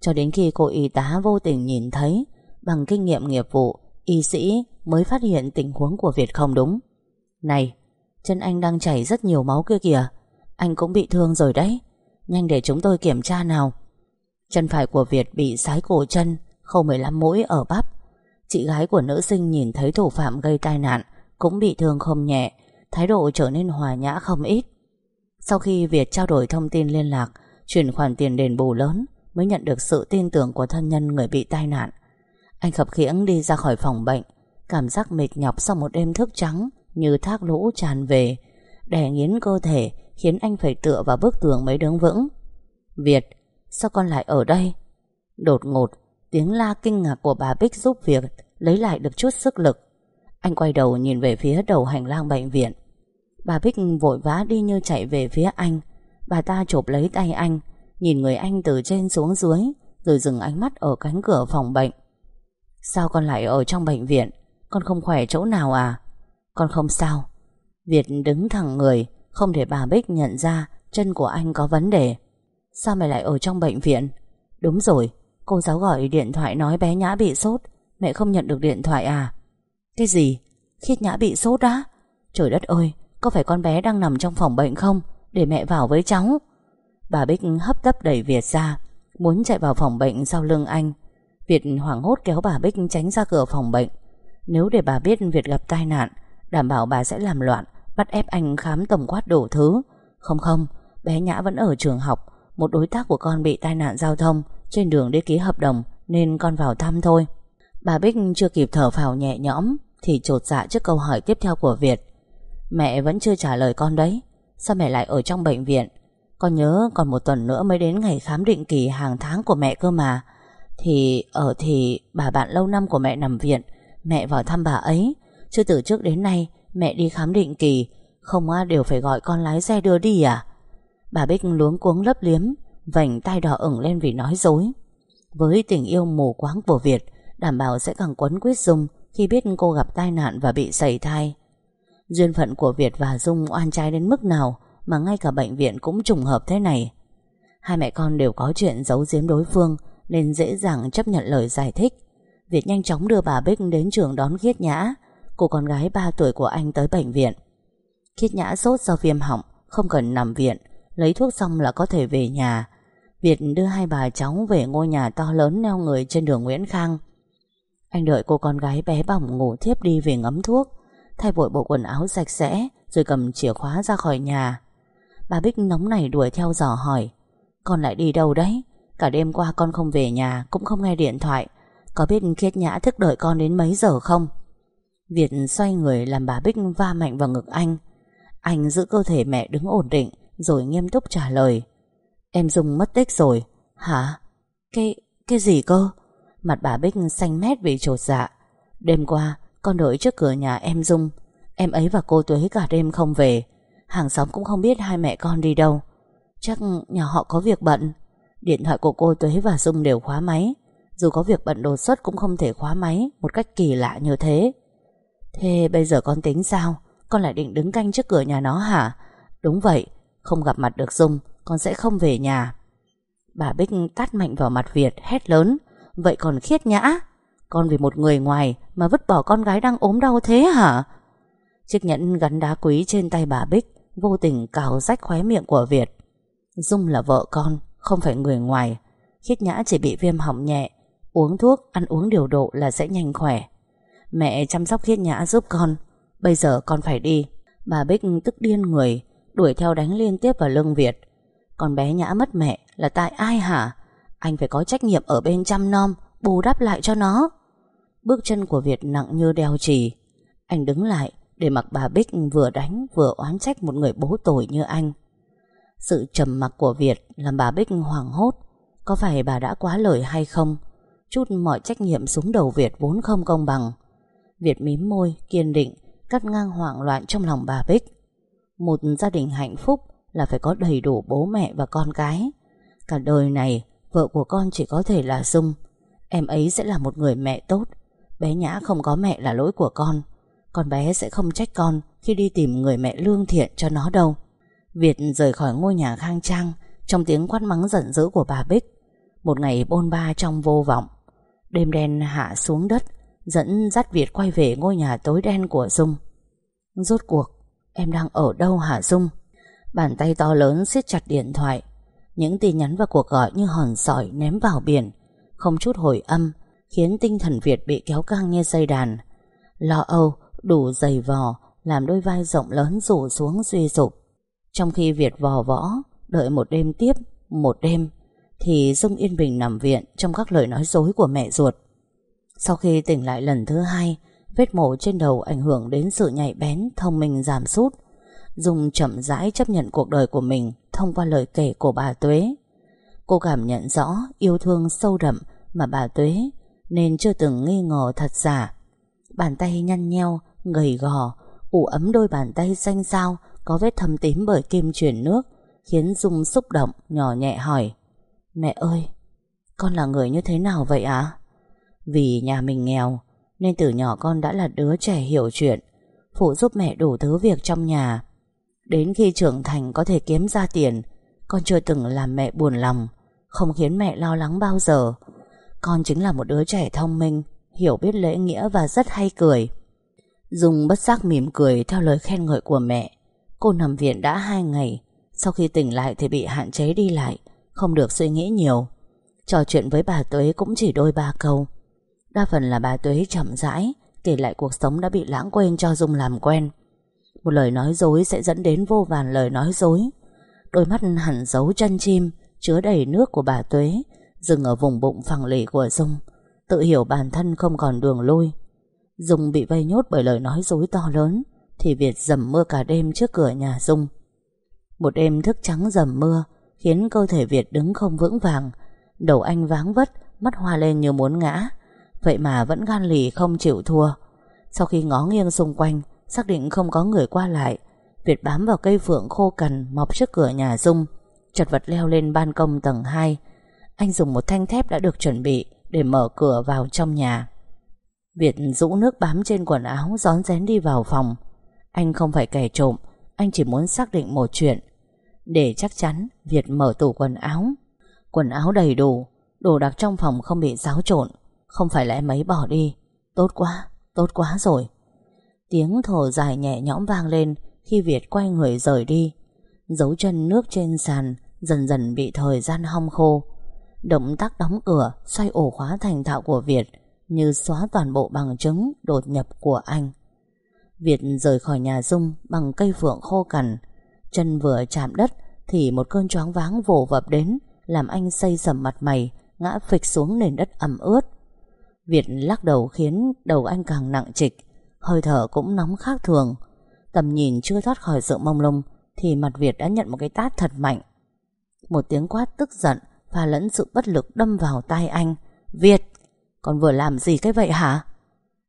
Cho đến khi cô y tá vô tình nhìn thấy, Bằng kinh nghiệm nghiệp vụ, Y sĩ mới phát hiện tình huống của Việt không đúng. Này, Chân anh đang chảy rất nhiều máu kia kìa. Anh cũng bị thương rồi đấy. Nhanh để chúng tôi kiểm tra nào. Chân phải của Việt bị sái cổ chân, Khâu 15 mũi ở bắp. Chị gái của nữ sinh nhìn thấy thủ phạm gây tai nạn Cũng bị thương không nhẹ Thái độ trở nên hòa nhã không ít Sau khi Việt trao đổi thông tin liên lạc Chuyển khoản tiền đền bù lớn Mới nhận được sự tin tưởng của thân nhân người bị tai nạn Anh khập khiễng đi ra khỏi phòng bệnh Cảm giác mệt nhọc sau một đêm thức trắng như thác lũ tràn về, đè nghiến cơ thể khiến anh phải tựa vào bức tường mới đứng vững. Việt, sao con lại ở đây? Đột ngột, tiếng la kinh ngạc của bà Bích giúp Việt lấy lại được chút sức lực. Anh quay đầu nhìn về phía đầu hành lang bệnh viện. Bà Bích vội vã đi như chạy về phía anh. Bà ta chộp lấy tay anh, nhìn người anh từ trên xuống dưới, rồi dừng ánh mắt ở cánh cửa phòng bệnh. Sao con lại ở trong bệnh viện? Con không khỏe chỗ nào à? Con không sao Việt đứng thẳng người Không để bà Bích nhận ra Chân của anh có vấn đề Sao mày lại ở trong bệnh viện Đúng rồi Cô giáo gọi điện thoại nói bé Nhã bị sốt Mẹ không nhận được điện thoại à Cái gì Khiết Nhã bị sốt á Trời đất ơi có phải con bé đang nằm trong phòng bệnh không? Để mẹ vào với cháu. Bà Bích hấp tấp đẩy Việt ra Muốn chạy vào phòng bệnh sau lưng anh. Việt hoảng hốt kéo bà Bích tránh ra cửa phòng bệnh. Nếu để bà biết Việt gặp tai nạn Đảm bảo bà sẽ làm loạn Bắt ép anh khám tổng quát đủ thứ. Không không, bé Nhã vẫn ở trường học. Một đối tác của con bị tai nạn giao thông Trên đường đi ký hợp đồng Nên con vào thăm thôi. Bà Bích chưa kịp thở phào nhẹ nhõm Thì trột dạ trước câu hỏi tiếp theo của Việt. Mẹ vẫn chưa trả lời con đấy. Sao mẹ lại ở trong bệnh viện? Con nhớ còn một tuần nữa mới đến ngày khám định kỳ hàng tháng của mẹ cơ mà. Thì ở thì bà bạn lâu năm của mẹ nằm viện. Mẹ vào thăm bà ấy. Chứ từ trước đến nay, Mẹ đi khám định kỳ. Không á, đều phải gọi con lái xe đưa đi à? Bà Bích luống cuống lấp liếm, Vành tay đỏ ửng lên vì nói dối. Với tình yêu mù quáng của Việt, Đảm bảo sẽ càng quấn quyết Dung Khi biết cô gặp tai nạn và bị sẩy thai. Duyên phận của Việt và Dung oan trái đến mức nào Mà ngay cả bệnh viện cũng trùng hợp thế này? Hai mẹ con đều có chuyện giấu giếm đối phương Nên dễ dàng chấp nhận lời giải thích. Việt nhanh chóng đưa bà Bích đến trường đón khiết nhã, Cô con gái 3 tuổi của anh tới bệnh viện. Khiết nhã sốt do viêm họng, Không cần nằm viện, Lấy thuốc xong là có thể về nhà. Việt đưa hai bà cháu về ngôi nhà to lớn neo người trên đường Nguyễn Khang. Anh đợi cô con gái bé bỏng ngủ thiếp đi về ngấm thuốc. Thay vội bộ quần áo sạch sẽ, Rồi cầm chìa khóa ra khỏi nhà. Bà Bích nóng này đuổi theo dò hỏi, Con lại đi đâu đấy? Cả đêm qua con không về nhà, Cũng không nghe điện thoại. Có biết Khiết Nhã thức đợi con đến mấy giờ không? Việt xoay người làm bà Bích va mạnh vào ngực anh. Anh giữ cơ thể mẹ đứng ổn định, Rồi nghiêm túc trả lời, Em Dung mất tích rồi. Hả? Cái... cái gì cơ? Mặt bà Bích xanh mét vì trột dạ. Đêm qua con đợi trước cửa nhà em Dung. Em ấy và cô Tuế cả đêm không về. Hàng xóm cũng không biết hai mẹ con đi đâu. Chắc nhà họ có việc bận. Điện thoại của cô Tuế và Dung đều khóa máy. Dù có việc bận đột xuất cũng không thể khóa máy Một cách kỳ lạ như thế. Thế bây giờ con tính sao? Con lại định đứng canh trước cửa nhà nó hả? Đúng vậy, Không gặp mặt được Dung, Con sẽ không về nhà. Bà Bích tát mạnh vào mặt Việt, hét lớn. Vậy còn khiết nhã? Con vì một người ngoài mà vứt bỏ con gái đang ốm đau thế hả? Chiếc nhẫn gắn đá quý trên tay bà Bích Vô tình cào rách khóe miệng của Việt. Dung là vợ con Không phải người ngoài. Khiết nhã chỉ bị viêm họng nhẹ. Uống thuốc, ăn uống điều độ là sẽ nhanh khỏe. Mẹ chăm sóc khiết nhã giúp con. Bây giờ con phải đi. Bà Bích tức điên người Đuổi theo đánh liên tiếp vào lưng Việt. Con bé nhã mất mẹ là tại ai hả? Anh phải có trách nhiệm ở bên chăm nom. Bù đắp lại cho nó Bước chân của Việt nặng như đeo chì Anh đứng lại để mặc bà Bích vừa đánh vừa oán trách một người bố tội như anh. Sự trầm mặc của Việt làm bà Bích hoảng hốt. Có phải bà đã quá lời hay không? Chút mọi trách nhiệm xuống đầu Việt vốn không công bằng. Việt mím môi, kiên định, cắt ngang hoảng loạn trong lòng bà Bích. Một gia đình hạnh phúc là phải có đầy đủ bố mẹ và con cái. Cả đời này, vợ của con chỉ có thể là Dung. Em ấy sẽ là một người mẹ tốt. Bé Nhã không có mẹ là lỗi của con. Con bé sẽ không trách con Khi đi tìm người mẹ lương thiện cho nó đâu. Việt rời khỏi ngôi nhà khang trang, Trong tiếng quát mắng giận dữ của bà Bích. Một ngày bôn ba trong vô vọng. Đêm đen hạ xuống đất, Dẫn dắt Việt quay về ngôi nhà tối đen của Dung. Rốt cuộc, Em đang ở đâu hả Dung? Bàn tay to lớn siết chặt điện thoại. Những tin nhắn và cuộc gọi như hòn sỏi ném vào biển không chút hồi âm Khiến tinh thần Việt bị kéo căng như dây đàn Lo âu đủ dày vò, làm đôi vai rộng lớn rủ xuống suy sụp. Trong khi Việt vò võ, đợi một đêm tiếp, một đêm, thì Dung Yên Bình nằm viện trong các lời nói dối của mẹ ruột. Sau khi tỉnh lại lần thứ hai, vết mổ trên đầu ảnh hưởng đến sự nhạy bén, thông minh giảm sút. Dung chậm rãi chấp nhận cuộc đời của mình thông qua lời kể của bà Tuế. Cô cảm nhận rõ yêu thương sâu đậm mà bà Tuế nên chưa từng nghi ngờ thật giả. Bàn tay nhăn nheo gầy gò, ủ ấm đôi bàn tay xanh xao có vết thâm tím bởi kim chuyển nước, khiến Dung xúc động, nhỏ nhẹ hỏi. Mẹ ơi, con là người như thế nào vậy ạ? Vì nhà mình nghèo, nên từ nhỏ con đã là đứa trẻ hiểu chuyện, phụ giúp mẹ đủ thứ việc trong nhà. Đến khi trưởng thành có thể kiếm ra tiền, con chưa từng làm mẹ buồn lòng, không khiến mẹ lo lắng bao giờ. Con chính là một đứa trẻ thông minh, hiểu biết lễ nghĩa và rất hay cười. Dung bất giác mỉm cười theo lời khen ngợi của mẹ. Cô nằm viện đã hai ngày, sau khi tỉnh lại thì bị hạn chế đi lại, không được suy nghĩ nhiều. Trò chuyện với bà Tuế cũng chỉ đôi ba câu. Đa phần là bà Tuế chậm rãi, kể lại cuộc sống đã bị lãng quên cho Dung làm quen. Một lời nói dối sẽ dẫn đến vô vàn lời nói dối. Đôi mắt hẳn giấu chân chim, chứa đầy nước của bà Tuế, dừng ở vùng bụng phẳng lì của Dung. Tự hiểu bản thân không còn đường lui. Dung bị vây nhốt bởi lời nói dối to lớn, Thì Việt dầm mưa cả đêm trước cửa nhà Dung. Một đêm thức trắng dầm mưa, Khiến cơ thể Việt đứng không vững vàng, Đầu anh váng vất, Mắt hoa lên như muốn ngã. Vậy mà vẫn gan lì không chịu thua. Sau khi ngó nghiêng xung quanh, Xác định không có người qua lại, Việt bám vào cây phượng khô cằn Mọc trước cửa nhà Dung, Chật vật leo lên ban công tầng 2 anh dùng một thanh thép đã được chuẩn bị Để mở cửa vào trong nhà. Việt rũ nước bám trên quần áo Gión rén đi vào phòng. Anh không phải kẻ trộm Anh chỉ muốn xác định một chuyện. Để chắc chắn Việt mở tủ quần áo. Quần áo đầy đủ Đồ đặc trong phòng không bị xáo trộn. Không phải lẽ mấy bỏ đi. Tốt quá, tốt quá rồi. Tiếng thở dài nhẹ nhõm vang lên Khi Việt quay người rời đi. Dấu chân nước trên sàn Dần dần bị thời gian hong khô. Động tác đóng cửa, Xoay ổ khóa thành thạo của Việt, Như xóa toàn bộ bằng chứng đột nhập của anh. Việt rời khỏi nhà Dung Bằng cây phượng khô cằn. Chân vừa chạm đất Thì một cơn choáng váng vồ vập đến, Làm anh xây sầm mặt mày, Ngã phịch xuống nền đất ẩm ướt. Việt lắc đầu khiến đầu anh càng nặng trịch, Hơi thở cũng nóng khác thường. Tầm nhìn chưa thoát khỏi sự mông lung Thì mặt Việt đã nhận một cái tát thật mạnh. Một tiếng quát tức giận và lẫn sự bất lực đâm vào tai anh. Việt Con vừa làm gì cái vậy hả?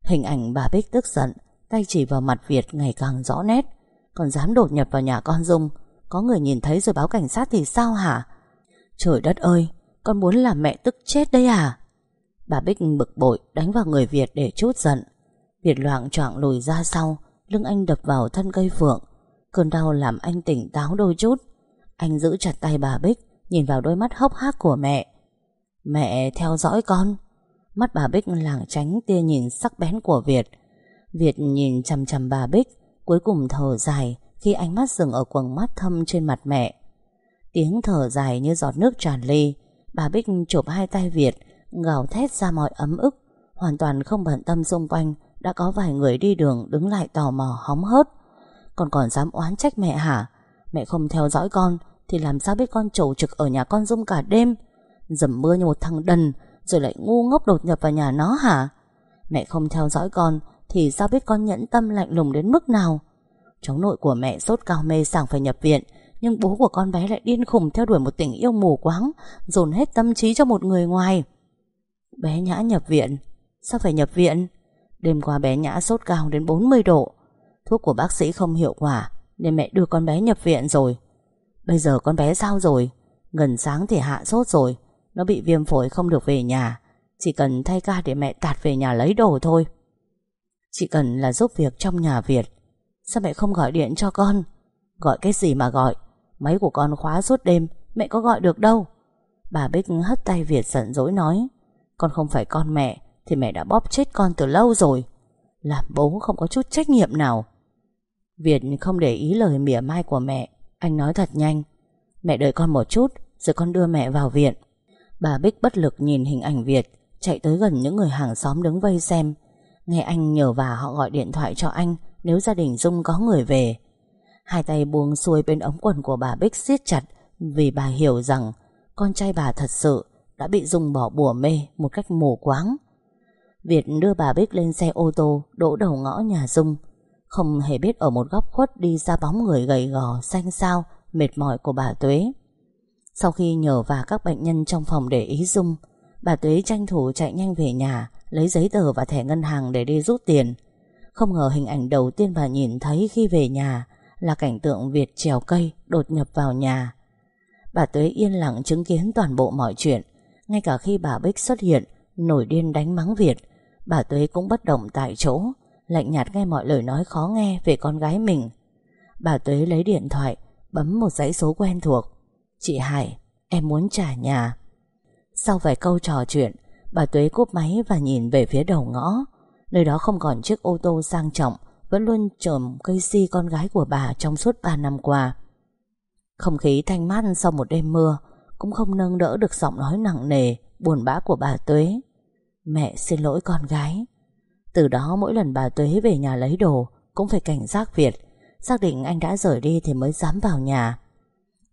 Hình ảnh bà Bích tức giận, Tay chỉ vào mặt Việt ngày càng rõ nét. Còn dám đột nhập vào nhà con Dung, Có người nhìn thấy rồi báo cảnh sát thì sao hả? Trời đất ơi, Con muốn làm mẹ tức chết đấy à? Bà Bích bực bội đánh vào người Việt để chút giận. Việt loạn choạng lùi ra sau, Lưng anh đập vào thân cây phượng. Cơn đau làm anh tỉnh táo đôi chút. Anh giữ chặt tay bà Bích Nhìn vào đôi mắt hốc hác của mẹ. Mẹ theo dõi con. Mắt bà Bích lảng tránh tia nhìn sắc bén của Việt. Việt nhìn chằm chằm bà Bích, Cuối cùng thở dài Khi ánh mắt dừng ở quầng mắt thâm trên mặt mẹ. Tiếng thở dài như giọt nước tràn ly, Bà Bích chụp hai tay Việt, Gào thét ra mọi ấm ức, Hoàn toàn không bận tâm xung quanh, Đã có vài người đi đường đứng lại tò mò hóng hớt. Còn còn dám oán trách mẹ hả? Mẹ không theo dõi con thì làm sao biết con trầu trực ở nhà con Dung cả đêm? Dầm mưa như một thằng đần, Rồi lại ngu ngốc đột nhập vào nhà nó hả? Mẹ không theo dõi con, Thì sao biết con nhẫn tâm lạnh lùng đến mức nào? Cháu nội của mẹ sốt cao mê sảng phải nhập viện, Nhưng bố của con bé lại điên khùng Theo đuổi một tình yêu mù quáng, Dồn hết tâm trí cho một người ngoài. Bé Nhã nhập viện. Sao phải nhập viện? Đêm qua bé Nhã sốt cao đến 40 độ. Thuốc của bác sĩ không hiệu quả, Nên mẹ đưa con bé nhập viện rồi. Bây giờ con bé sao rồi? Gần sáng thì hạ sốt rồi. Nó bị viêm phổi không được về nhà. Chỉ cần thay ca để mẹ tạt về nhà lấy đồ thôi. Chỉ cần là giúp việc trong nhà Việt. Sao mẹ không gọi điện cho con? Gọi cái gì mà gọi? Máy của con khóa suốt đêm, Mẹ có gọi được đâu. Bà Bích hất tay Việt giận dỗi nói, con không phải con mẹ, Thì mẹ đã bóp chết con từ lâu rồi. Làm bố không có chút trách nhiệm nào. Việt không để ý lời mỉa mai của mẹ. Anh nói thật nhanh Mẹ đợi con một chút, Rồi con đưa mẹ vào viện Bà Bích bất lực nhìn hình ảnh Việt, Chạy tới gần những người hàng xóm đứng vây xem Nghe anh nhờ và họ gọi điện thoại cho anh, Nếu gia đình Dung có người về Hai tay buông xuôi bên ống quần của bà Bích siết chặt, Vì bà hiểu rằng Con trai bà thật sự đã bị Dung bỏ bùa mê một cách mù quáng. Việt đưa bà Bích lên xe ô tô, đỗ đầu ngõ nhà Dung. Không hề biết ở một góc khuất đi ra bóng người gầy gò, xanh xao, mệt mỏi của bà Tuế. Sau khi nhờ và các bệnh nhân trong phòng để ý Dung, bà Tuế tranh thủ chạy nhanh về nhà, lấy giấy tờ và thẻ ngân hàng để đi rút tiền. Không ngờ hình ảnh đầu tiên bà nhìn thấy khi về nhà là cảnh tượng Việt trèo cây đột nhập vào nhà. Bà Tuế yên lặng chứng kiến toàn bộ mọi chuyện, ngay cả khi bà Bích xuất hiện Nổi điên đánh mắng Việt Bà Tuế cũng bất động tại chỗ Lạnh nhạt nghe mọi lời nói khó nghe Về con gái mình. Bà Tuế lấy điện thoại Bấm một dãy số quen thuộc. Chị Hải em muốn trả nhà. Sau vài câu trò chuyện Bà Tuế cúp máy và nhìn về phía đầu ngõ. Nơi đó không còn chiếc ô tô sang trọng Vẫn luôn trồm cây si con gái của bà Trong suốt 3 năm qua. Không khí thanh mát sau một đêm mưa cũng không nâng đỡ được giọng nói nặng nề, buồn bã của bà Tuế. Mẹ xin lỗi con gái. Từ đó mỗi lần bà Tuế về nhà lấy đồ, cũng phải cảnh giác Việt, xác định anh đã rời đi thì mới dám vào nhà.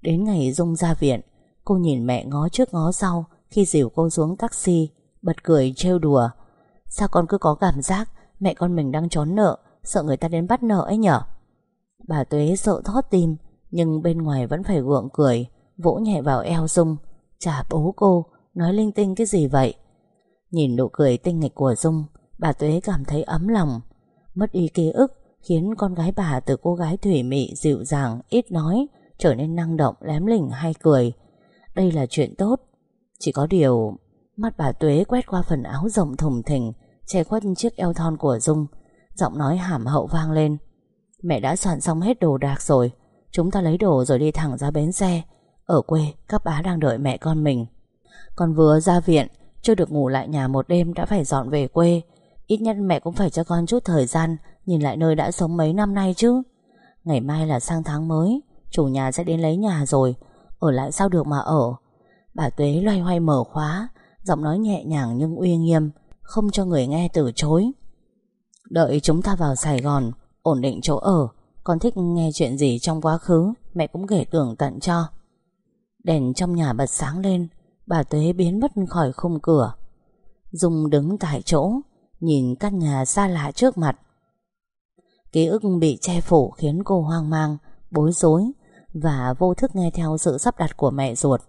Đến ngày Dung ra viện, cô nhìn mẹ ngó trước ngó sau khi dìu cô xuống taxi, bật cười trêu đùa. Sao con cứ có cảm giác mẹ con mình đang trốn nợ, sợ người ta đến bắt nợ ấy nhở? Bà Tuế sợ thót tim, nhưng bên ngoài vẫn phải gượng cười, Vỗ nhẹ vào eo Dung chả bố cô Nói linh tinh cái gì vậy Nhìn nụ cười tinh nghịch của Dung Bà Tuế cảm thấy ấm lòng. Mất đi ký ức Khiến con gái bà từ cô gái thủy mị, dịu dàng, Ít nói, Trở nên năng động, lém lỉnh, hay cười. Đây là chuyện tốt. Chỉ có điều, Mắt bà Tuế quét qua phần áo rộng thùng thình, Che khuất chiếc eo thon của Dung. Giọng nói hàm hậu vang lên. Mẹ đã soạn xong hết đồ đạc rồi. Chúng ta lấy đồ rồi đi thẳng ra bến xe. Ở quê, các bá đang đợi mẹ con mình. Con vừa ra viện, Chưa được ngủ lại nhà một đêm đã phải dọn về quê. Ít nhất mẹ cũng phải cho con chút thời gian, Nhìn lại nơi đã sống mấy năm nay chứ. Ngày mai là sang tháng mới, Chủ nhà sẽ đến lấy nhà rồi. Ở lại sao được mà ở? Bà Tuế loay hoay mở khóa, Giọng nói nhẹ nhàng nhưng uy nghiêm, Không cho người nghe từ chối. Đợi chúng ta vào Sài Gòn, Ổn định chỗ ở, Con thích nghe chuyện gì trong quá khứ, Mẹ cũng kể tưởng tận cho. Đèn trong nhà bật sáng lên, Bà Tuế biến mất khỏi khung cửa. Dung đứng tại chỗ Nhìn căn nhà xa lạ trước mặt. Ký ức bị che phủ khiến cô hoang mang, Bối rối Và vô thức nghe theo sự sắp đặt của mẹ ruột.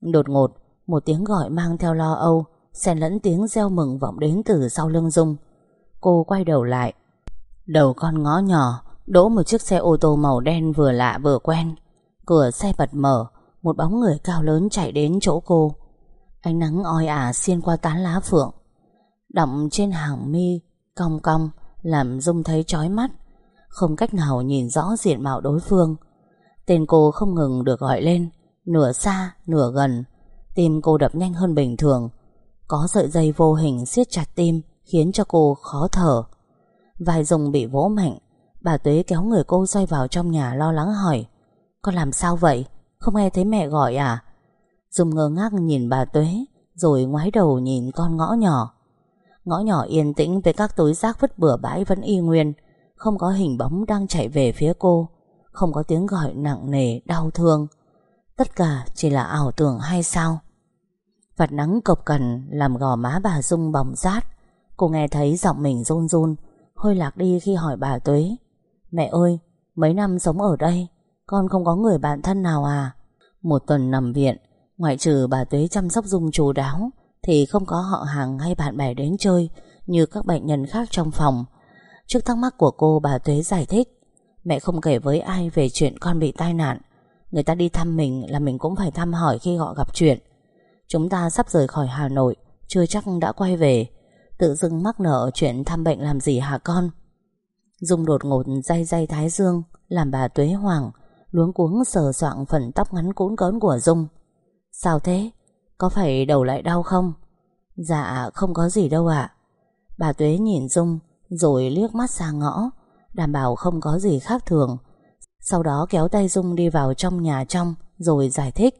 Đột ngột, Một tiếng gọi mang theo lo âu, xen lẫn tiếng reo mừng vọng đến từ sau lưng Dung. Cô quay đầu lại. Đầu con ngõ nhỏ, Đỗ một chiếc xe ô tô màu đen vừa lạ vừa quen. Cửa xe bật mở, Một bóng người cao lớn chạy đến chỗ cô. Ánh nắng oi ả xuyên qua tán lá phượng. Đọng trên hàng mi, Cong cong, Làm Dung thấy chói mắt. Không cách nào nhìn rõ diện mạo đối phương. Tên cô không ngừng được gọi lên, Nửa xa, nửa gần. Tim cô đập nhanh hơn bình thường. Có sợi dây vô hình siết chặt tim, Khiến cho cô khó thở. Vai Dung bị vỗ mạnh, Bà Tuế kéo người cô xoay vào trong nhà lo lắng hỏi, Con làm sao vậy? Không nghe thấy mẹ gọi à? Dung ngơ ngác nhìn bà Tuế, Rồi ngoái đầu nhìn con ngõ nhỏ. Ngõ nhỏ yên tĩnh với các túi rác vứt bừa bãi vẫn y nguyên. Không có hình bóng đang chạy về phía cô. Không có tiếng gọi nặng nề, đau thương. Tất cả chỉ là ảo tưởng hay sao? Vạt nắng cộc cằn Làm gò má bà Dung bỏng rát. Cô nghe thấy giọng mình run run, Hơi lạc đi khi hỏi bà Tuế. Mẹ ơi, Mấy năm sống ở đây, Con không có người bạn thân nào à? Một tuần nằm viện, Ngoại trừ bà Tuế chăm sóc Dung chú đáo thì không có họ hàng hay bạn bè đến chơi Như các bệnh nhân khác trong phòng. Trước thắc mắc của cô, bà Tuế giải thích, Mẹ không kể với ai về chuyện con bị tai nạn. Người ta đi thăm mình là mình cũng phải thăm hỏi khi họ gặp chuyện. Chúng ta sắp rời khỏi Hà Nội, Chưa chắc đã quay về. Tự dưng mắc nợ chuyện thăm bệnh làm gì hả con? Dung đột ngột day day thái dương, Làm bà tuế hoàng Luống cuống sờ soạng phần tóc ngắn cũn cớn của Dung. Sao thế? Có phải đầu lại đau không? Dạ không có gì đâu ạ. Bà tuế nhìn Dung, Rồi liếc mắt sang ngõ, Đảm bảo không có gì khác thường. Sau đó kéo tay Dung đi vào trong nhà trong, Rồi giải thích.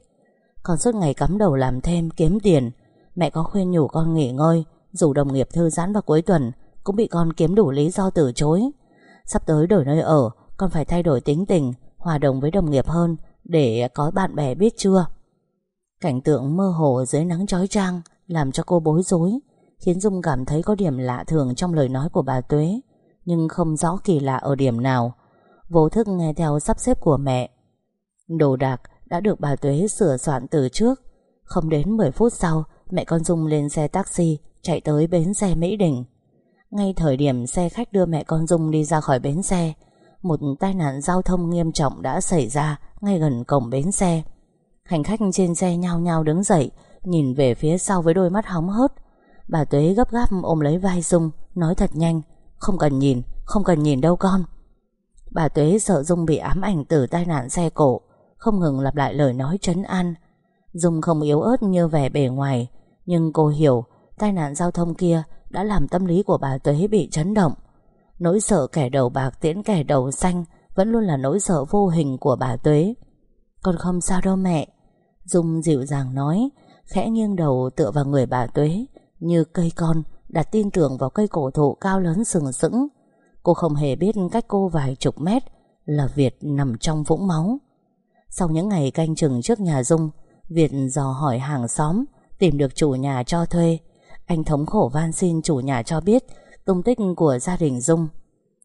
Con suốt ngày cắm đầu làm thêm kiếm tiền. Mẹ có khuyên nhủ con nghỉ ngơi, dù đồng nghiệp thư giãn vào cuối tuần, Cũng bị con kiếm đủ lý do từ chối. Sắp tới đổi nơi ở, Con phải thay đổi tính tình, Hòa đồng với đồng nghiệp hơn, Để có bạn bè biết chưa? Cảnh tượng mơ hồ dưới nắng chói chang Làm cho cô bối rối Khiến Dung cảm thấy có điểm lạ thường Trong lời nói của bà Tuế Nhưng không rõ kỳ lạ ở điểm nào Vô thức nghe theo sắp xếp của mẹ Đồ đạc đã được bà Tuế sửa soạn từ trước Không đến 10 phút sau Mẹ con Dung lên xe taxi chạy tới bến xe Mỹ Đình. Ngay thời điểm xe khách đưa mẹ con Dung đi ra khỏi bến xe, một tai nạn giao thông nghiêm trọng đã xảy ra ngay gần cổng bến xe. Hành khách trên xe nhao nhao đứng dậy, nhìn về phía sau với đôi mắt hóng hớt. Bà Tuế gấp gáp ôm lấy vai Dung, nói thật nhanh, không cần nhìn, không cần nhìn đâu con. Bà Tuế sợ Dung bị ám ảnh từ tai nạn xe cổ, không ngừng lặp lại lời nói trấn an. Dung không yếu ớt như vẻ bề ngoài, nhưng cô hiểu Tai nạn giao thông kia đã làm tâm lý của bà Tuế bị chấn động. Nỗi sợ kẻ đầu bạc tiễn kẻ đầu xanh vẫn luôn là nỗi sợ vô hình của bà Tuế. Con không sao đâu mẹ. Dung dịu dàng nói, khẽ nghiêng đầu tựa vào người bà Tuế, như cây con đặt tin tưởng vào cây cổ thụ cao lớn sừng sững. Cô không hề biết cách cô vài chục mét là Việt nằm trong vũng máu. Sau những ngày canh chừng trước nhà Dung, Việt dò hỏi hàng xóm, tìm được chủ nhà cho thuê, anh thống khổ van xin chủ nhà cho biết tung tích của gia đình Dung.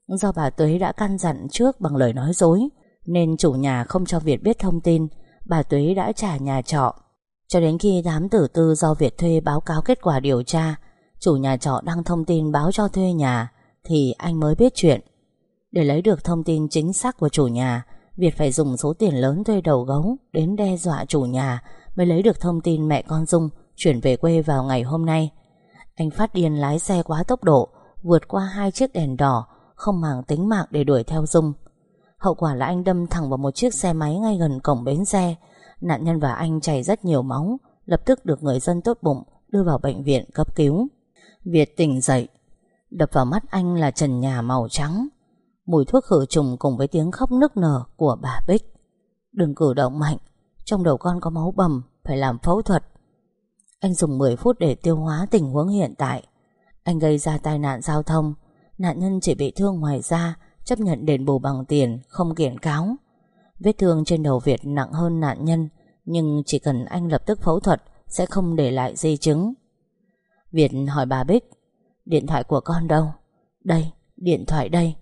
Do bà Tuế đã căn dặn trước bằng lời nói dối, nên chủ nhà không cho Việt biết thông tin, bà Tuế đã trả nhà trọ. Cho đến khi đám tử tư do Việt thuê báo cáo kết quả điều tra, chủ nhà trọ đăng thông tin báo cho thuê nhà, thì anh mới biết chuyện. Để lấy được thông tin chính xác của chủ nhà, Việt phải dùng số tiền lớn thuê đầu gấu đến đe dọa chủ nhà mới lấy được thông tin mẹ con Dung chuyển về quê vào ngày hôm nay. Anh phát điên lái xe quá tốc độ Vượt qua hai chiếc đèn đỏ Không màng tính mạng để đuổi theo Dung Hậu quả là anh đâm thẳng vào một chiếc xe máy Ngay gần cổng bến xe. Nạn nhân và anh chảy rất nhiều máu, Lập tức được người dân tốt bụng Đưa vào bệnh viện cấp cứu. Việt tỉnh dậy, Đập vào mắt anh là trần nhà màu trắng. Mùi thuốc khử trùng cùng với tiếng khóc nức nở của bà Bích. Đừng cử động mạnh, Trong đầu con có máu bầm, Phải làm phẫu thuật. Anh dùng 10 phút để tiêu hóa tình huống hiện tại. Anh gây ra tai nạn giao thông, Nạn nhân chỉ bị thương ngoài da Chấp nhận đền bù bằng tiền Không kiện cáo. Vết thương trên đầu Việt nặng hơn nạn nhân Nhưng chỉ cần anh lập tức phẫu thuật Sẽ không để lại di chứng. Việt hỏi bà Bích Điện thoại của con đâu? Đây, điện thoại đây.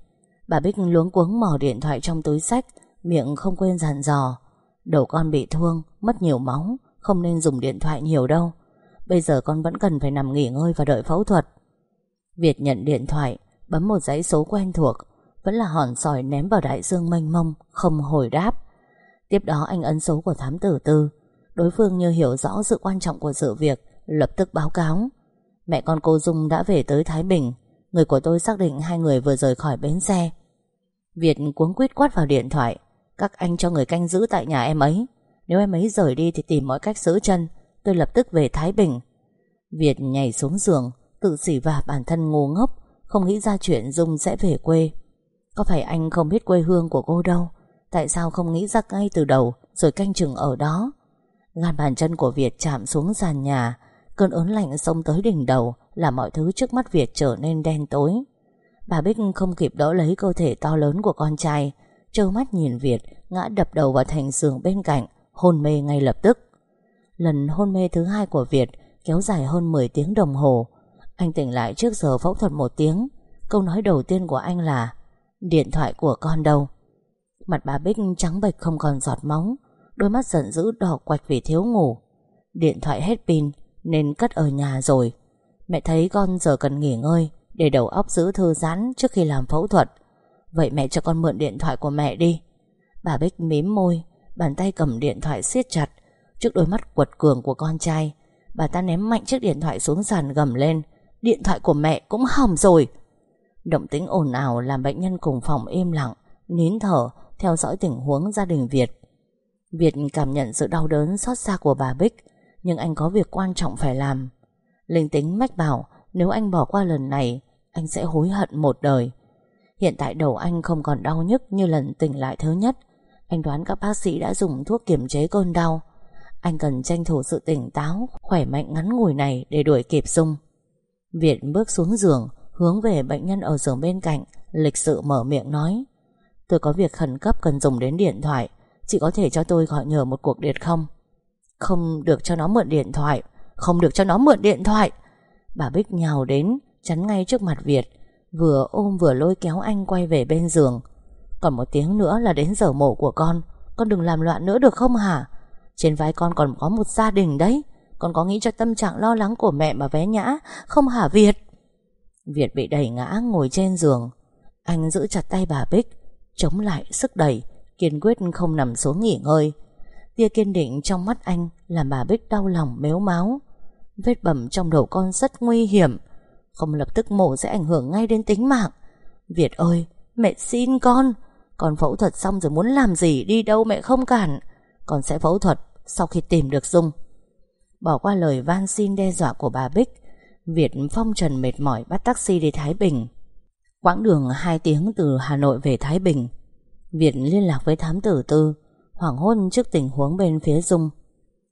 Bà Bích luống cuống mò điện thoại trong túi sách Miệng không quên dặn dò Đầu con bị thương, mất nhiều máu Không nên dùng điện thoại nhiều đâu. Bây giờ con vẫn cần phải nằm nghỉ ngơi và đợi phẫu thuật. Việt nhận điện thoại Bấm một dãy số quen thuộc vẫn là hòn sỏi ném vào đại dương mênh mông, Không hồi đáp. Tiếp đó anh ấn số của thám tử tư. Đối phương như hiểu rõ sự quan trọng của sự việc, Lập tức báo cáo. Mẹ con cô Dung đã về tới Thái Bình. Người của tôi xác định hai người vừa rời khỏi bến xe. Việt cuống quýt quát vào điện thoại. Các anh cho người canh giữ tại nhà em ấy. Nếu em ấy rời đi thì tìm mọi cách giữ chân. Tôi lập tức về Thái Bình. Việt nhảy xuống giường, Tự xỉ vả bản thân ngu ngốc, Không nghĩ ra chuyện Dung sẽ về quê. Có phải anh không biết quê hương của cô đâu? Tại sao không nghĩ ra ngay từ đầu, Rồi canh chừng ở đó? Gan bàn chân của Việt chạm xuống sàn nhà. Cơn ớn lạnh xông tới đỉnh đầu, Làm mọi thứ trước mắt Việt trở nên đen tối. Bà Bích không kịp đỡ lấy cơ thể to lớn của con trai, Trơ mắt nhìn Việt, Ngã đập đầu vào thành giường bên cạnh, Hôn mê ngay lập tức. Lần hôn mê thứ hai của Việt Kéo dài hơn 10 tiếng đồng hồ. Anh tỉnh lại trước giờ phẫu thuật một tiếng. Câu nói đầu tiên của anh là Điện thoại của con đâu? Mặt bà Bích trắng bệch không còn giọt máu, Đôi mắt giận dữ đỏ quạch vì thiếu ngủ. Điện thoại hết pin, Nên cất ở nhà rồi. Mẹ thấy con giờ cần nghỉ ngơi, Để đầu óc giữ thư giãn trước khi làm phẫu thuật. Vậy mẹ cho con mượn điện thoại của mẹ đi. Bà Bích mím môi, Bàn tay cầm điện thoại siết chặt, Trước đôi mắt quật cường của con trai. Bà ta ném mạnh chiếc điện thoại xuống sàn gầm lên. Điện thoại của mẹ cũng hỏng rồi. Động tính ồn ào làm bệnh nhân cùng phòng im lặng, Nín thở, Theo dõi tình huống gia đình Việt. Việt cảm nhận sự đau đớn xót xa của bà Bích, Nhưng anh có việc quan trọng phải làm. Linh tính mách bảo, Nếu anh bỏ qua lần này, Anh sẽ hối hận một đời. Hiện tại đầu anh không còn đau nhức Như lần tỉnh lại thứ nhất. Anh đoán các bác sĩ đã dùng thuốc kiềm chế cơn đau. Anh cần tranh thủ sự tỉnh táo, Khỏe mạnh ngắn ngủi này Để đuổi kịp Dung Việt bước xuống giường Hướng về bệnh nhân ở giường bên cạnh, Lịch sự mở miệng nói, Tôi có việc khẩn cấp cần dùng đến điện thoại, Chị có thể cho tôi gọi nhờ một cuộc điện không? Không được cho nó mượn điện thoại, Không được cho nó mượn điện thoại. Bà Bích nhào đến, Chắn ngay trước mặt Việt, Vừa ôm vừa lôi kéo anh quay về bên giường. Còn một tiếng nữa là đến giờ mổ của con Con đừng làm loạn nữa được không hả? Trên vai con còn có một gia đình đấy, Con có nghĩ cho tâm trạng lo lắng của mẹ mà vé nhã, Không hả Việt? Việt bị đẩy ngã ngồi trên giường. Anh giữ chặt tay bà Bích, Chống lại sức đẩy, Kiên quyết không nằm xuống nghỉ ngơi. Tia kiên định trong mắt anh Làm bà Bích đau lòng mếu máu. Vết bầm trong đầu con rất nguy hiểm, Không lập tức mổ sẽ ảnh hưởng ngay đến tính mạng. Việt ơi, Mẹ xin con Con phẫu thuật xong rồi muốn làm gì, Đi đâu mẹ không cản. Con sẽ phẫu thuật sau khi tìm được Dung. Bỏ qua lời van xin đe dọa của bà Bích Việt phong trần mệt mỏi bắt taxi đi Thái Bình. Quãng đường 2 tiếng từ Hà Nội về Thái Bình, Việt liên lạc với thám tử tư, Hoảng hôn trước tình huống bên phía Dung.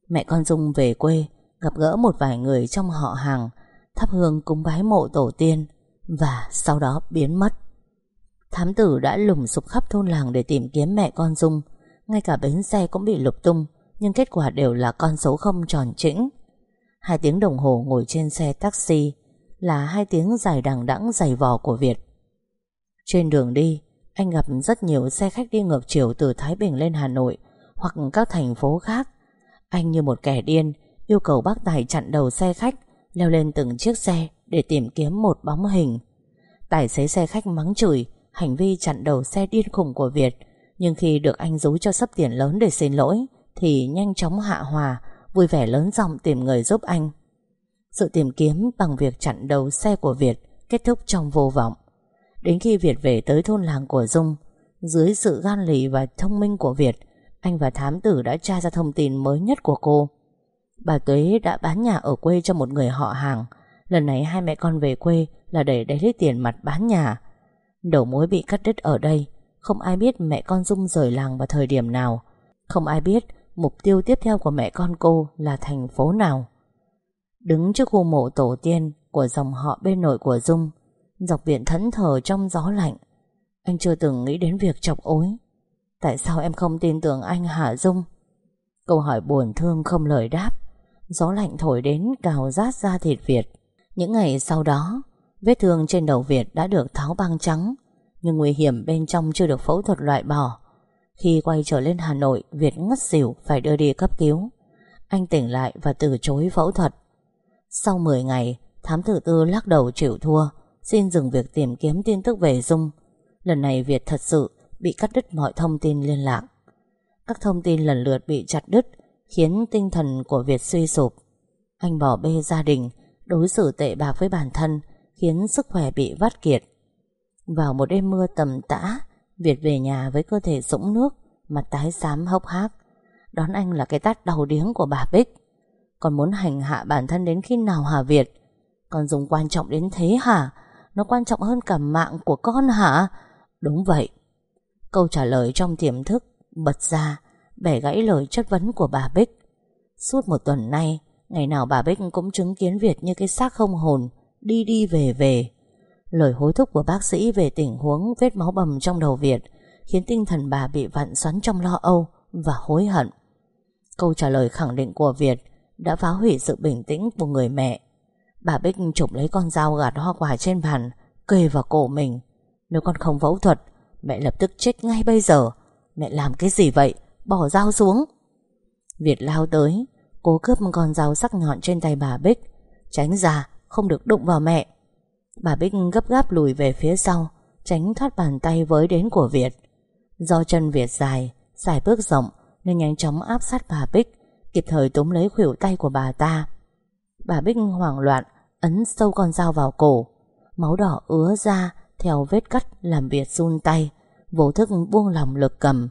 Mẹ con Dung về quê, Gặp gỡ một vài người trong họ hàng, Thắp hương cúng bái mộ tổ tiên Và sau đó biến mất. Thám tử đã lùng sục khắp thôn làng Để tìm kiếm mẹ con Dung. Ngay cả bến xe cũng bị lục tung, Nhưng kết quả đều là con số không tròn chỉnh Hai tiếng đồng hồ ngồi trên xe taxi Là hai tiếng dài đằng đẵng dày vò của Việt. Trên đường đi, Anh gặp rất nhiều xe khách đi ngược chiều Từ Thái Bình lên Hà Nội Hoặc các thành phố khác. Anh như một kẻ điên Yêu cầu bác Tài chặn đầu xe khách, Leo lên từng chiếc xe Để tìm kiếm một bóng hình. Tài xế xe khách mắng chửi Hành vi chặn đầu xe điên khủng của Việt, Nhưng khi được anh rú cho sắp tiền lớn để xin lỗi Thì nhanh chóng hạ hòa Vui vẻ lớn giọng tìm người giúp anh. Sự tìm kiếm bằng việc chặn đầu xe của Việt Kết thúc trong vô vọng. Đến khi Việt về tới thôn làng của Dung, Dưới sự gan lì và thông minh của Việt, Anh và thám tử đã tra ra thông tin mới nhất của cô. Bà Tuế đã bán nhà ở quê cho một người họ hàng. Lần này hai mẹ con về quê Là để đấy lấy tiền mặt bán nhà. Đầu mối bị cắt đứt ở đây, Không ai biết mẹ con Dung rời làng vào thời điểm nào. Không ai biết mục tiêu tiếp theo của mẹ con cô là thành phố nào. Đứng trước khu mộ tổ tiên của dòng họ bên nội của Dung, dọc viện thẫn thờ trong gió lạnh. Anh chưa từng nghĩ đến việc chọc ối. Tại sao em không tin tưởng anh hả Dung? Câu hỏi buồn thương không lời đáp. Gió lạnh thổi đến cào rát ra thịt Việt. Những ngày sau đó, vết thương trên đầu Việt đã được tháo băng trắng, nhưng nguy hiểm bên trong chưa được phẫu thuật loại bỏ. Khi quay trở lên Hà Nội, Việt ngất xỉu phải đưa đi cấp cứu. Anh tỉnh lại và từ chối phẫu thuật. Sau 10 ngày, thám tử tư lắc đầu chịu thua, xin dừng việc tìm kiếm tin tức về Dung. Lần này Việt thật sự bị cắt đứt mọi thông tin liên lạc. Các thông tin lần lượt bị chặt đứt, khiến tinh thần của Việt suy sụp. Anh bỏ bê gia đình, đối xử tệ bạc với bản thân, khiến sức khỏe bị vắt kiệt. Vào một đêm mưa tầm tã, Việt về nhà với cơ thể sũng nước, mặt tái xám hốc hác. Đón anh là cái tát đầu điếng của bà Bích. Còn muốn hành hạ bản thân đến khi nào hả Việt? Còn dùng quan trọng đến thế hả? Nó quan trọng hơn cả mạng của con hả? Đúng vậy. Câu trả lời trong tiềm thức bật ra, bẻ gãy lời chất vấn của bà Bích. Suốt một tuần nay, ngày nào bà Bích cũng chứng kiến Việt như cái xác không hồn, đi đi về về. Lời hối thúc của bác sĩ về tình huống vết máu bầm trong đầu Việt khiến tinh thần bà bị vặn xoắn trong lo âu và hối hận. Câu trả lời khẳng định của Việt đã phá hủy sự bình tĩnh của người mẹ. Bà Bích chụp lấy con dao gạt hoa quả trên bàn, kề vào cổ mình. Nếu con không phẫu thuật, mẹ lập tức chết ngay bây giờ. Mẹ làm cái gì vậy? Bỏ dao xuống. Việt lao tới, cố cướp con dao sắc nhọn trên tay bà Bích. Tránh ra, không được đụng vào mẹ. Bà Bích gấp gáp lùi về phía sau, tránh thoát bàn tay với đến của Việt. Do chân Việt dài, dài bước rộng nên nhanh chóng áp sát bà Bích, kịp thời túm lấy khuỷu tay của bà ta. Bà Bích hoảng loạn, ấn sâu con dao vào cổ. Máu đỏ ứa ra theo vết cắt làm Việt run tay, vô thức buông lòng lực cầm.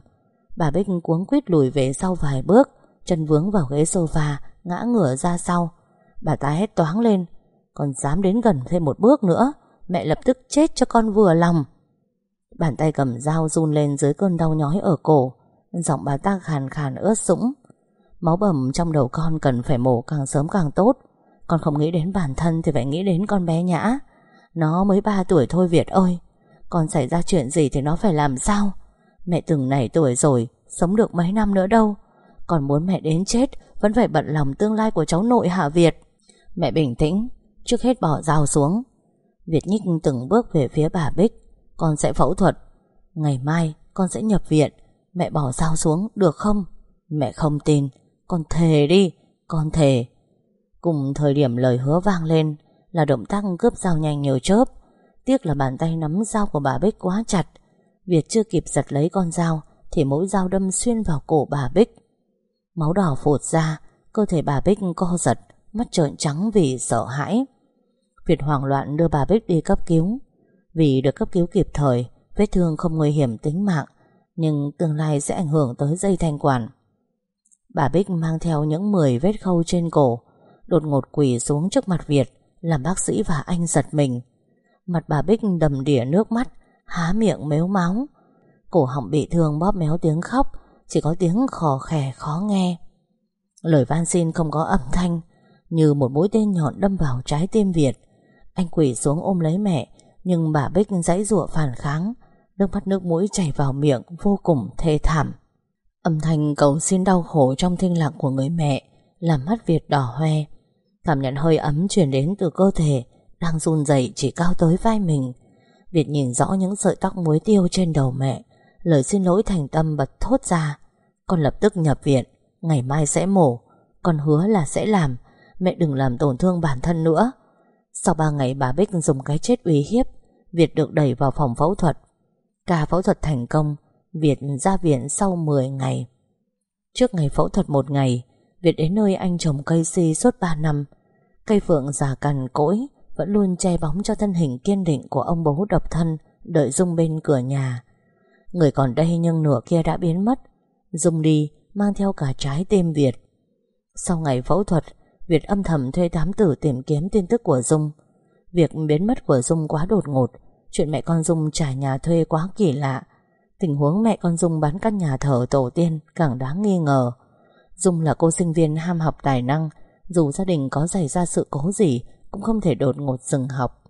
Bà Bích cuống quýt lùi về sau vài bước, chân vướng vào ghế sofa, ngã ngửa ra sau. Bà ta hét toáng lên, còn dám đến gần thêm một bước nữa, mẹ lập tức chết cho con vừa lòng. Bàn tay cầm dao run lên dưới cơn đau nhói ở cổ, giọng bà ta khàn khàn ướt sũng. Máu bầm trong đầu con cần phải mổ càng sớm càng tốt. Con không nghĩ đến bản thân thì phải nghĩ đến con bé Nhã. Nó mới 3 tuổi thôi Việt ơi. Con xảy ra chuyện gì thì nó phải làm sao? Mẹ từng này tuổi rồi, sống được mấy năm nữa đâu. Còn muốn mẹ đến chết, vẫn phải bận lòng tương lai của cháu nội Hạ Việt. Mẹ bình tĩnh, trước hết bỏ dao xuống. Việt nhích từng bước về phía bà Bích. Con sẽ phẫu thuật. Ngày mai con sẽ nhập viện. Mẹ bỏ dao xuống được không? Mẹ không tin. Con thề đi, con thề. Cùng thời điểm lời hứa vang lên là động tác cướp dao nhanh nhiều chớp. Tiếc là bàn tay nắm dao của bà Bích quá chặt. Việt chưa kịp giật lấy con dao thì mỗi dao đâm xuyên vào cổ bà Bích. Máu đỏ phụt ra, cơ thể bà Bích co giật, mắt trợn trắng vì sợ hãi. Việt hoảng loạn đưa bà Bích đi cấp cứu. Vì được cấp cứu kịp thời, vết thương không nguy hiểm tính mạng, nhưng tương lai sẽ ảnh hưởng tới dây thanh quản. Bà Bích mang theo những 10 vết khâu trên cổ, đột ngột quỳ xuống trước mặt Việt, làm bác sĩ và anh giật mình. Mặt bà Bích đầm đìa nước mắt, há miệng mếu máu. Cổ họng bị thương bóp méo tiếng khóc, chỉ có tiếng khò khè khó nghe. Lời van xin không có âm thanh, như một mũi tên nhọn đâm vào trái tim Việt. Anh quỳ xuống ôm lấy mẹ, nhưng bà Bích giãy giụa phản kháng, nước mắt nước mũi chảy vào miệng vô cùng thê thảm. Âm thanh cầu xin đau khổ trong thinh lặng của người mẹ làm mắt Việt đỏ hoe. Cảm nhận hơi ấm truyền đến từ cơ thể đang run rẩy chỉ cao tới vai mình. Việt nhìn rõ những sợi tóc muối tiêu trên đầu mẹ, lời xin lỗi thành tâm bật thốt ra. Con lập tức nhập viện, ngày mai sẽ mổ, con hứa là sẽ làm, mẹ đừng làm tổn thương bản thân nữa. Sau 3 ngày bà Bích dùng cái chết uy hiếp, Việt được đẩy vào phòng phẫu thuật. Ca phẫu thuật thành công, Việt ra viện sau 10 ngày. Trước ngày phẫu thuật một ngày, Việt đến nơi anh trồng cây si suốt 3 năm. Cây phượng già cằn cỗi vẫn luôn che bóng cho thân hình kiên định của ông bố độc thân đợi Dung bên cửa nhà. Người còn đây nhưng nửa kia đã biến mất. Dung đi mang theo cả trái tim Việt. Sau ngày phẫu thuật, Việt âm thầm thuê thám tử tìm kiếm tin tức của Dung. Việc biến mất của Dung quá đột ngột, chuyện mẹ con Dung trả nhà thuê quá kỳ lạ. Tình huống mẹ con Dung bán căn nhà thờ tổ tiên càng đáng nghi ngờ. Dung là cô sinh viên ham học tài năng, dù gia đình có xảy ra sự cố gì cũng không thể đột ngột dừng học.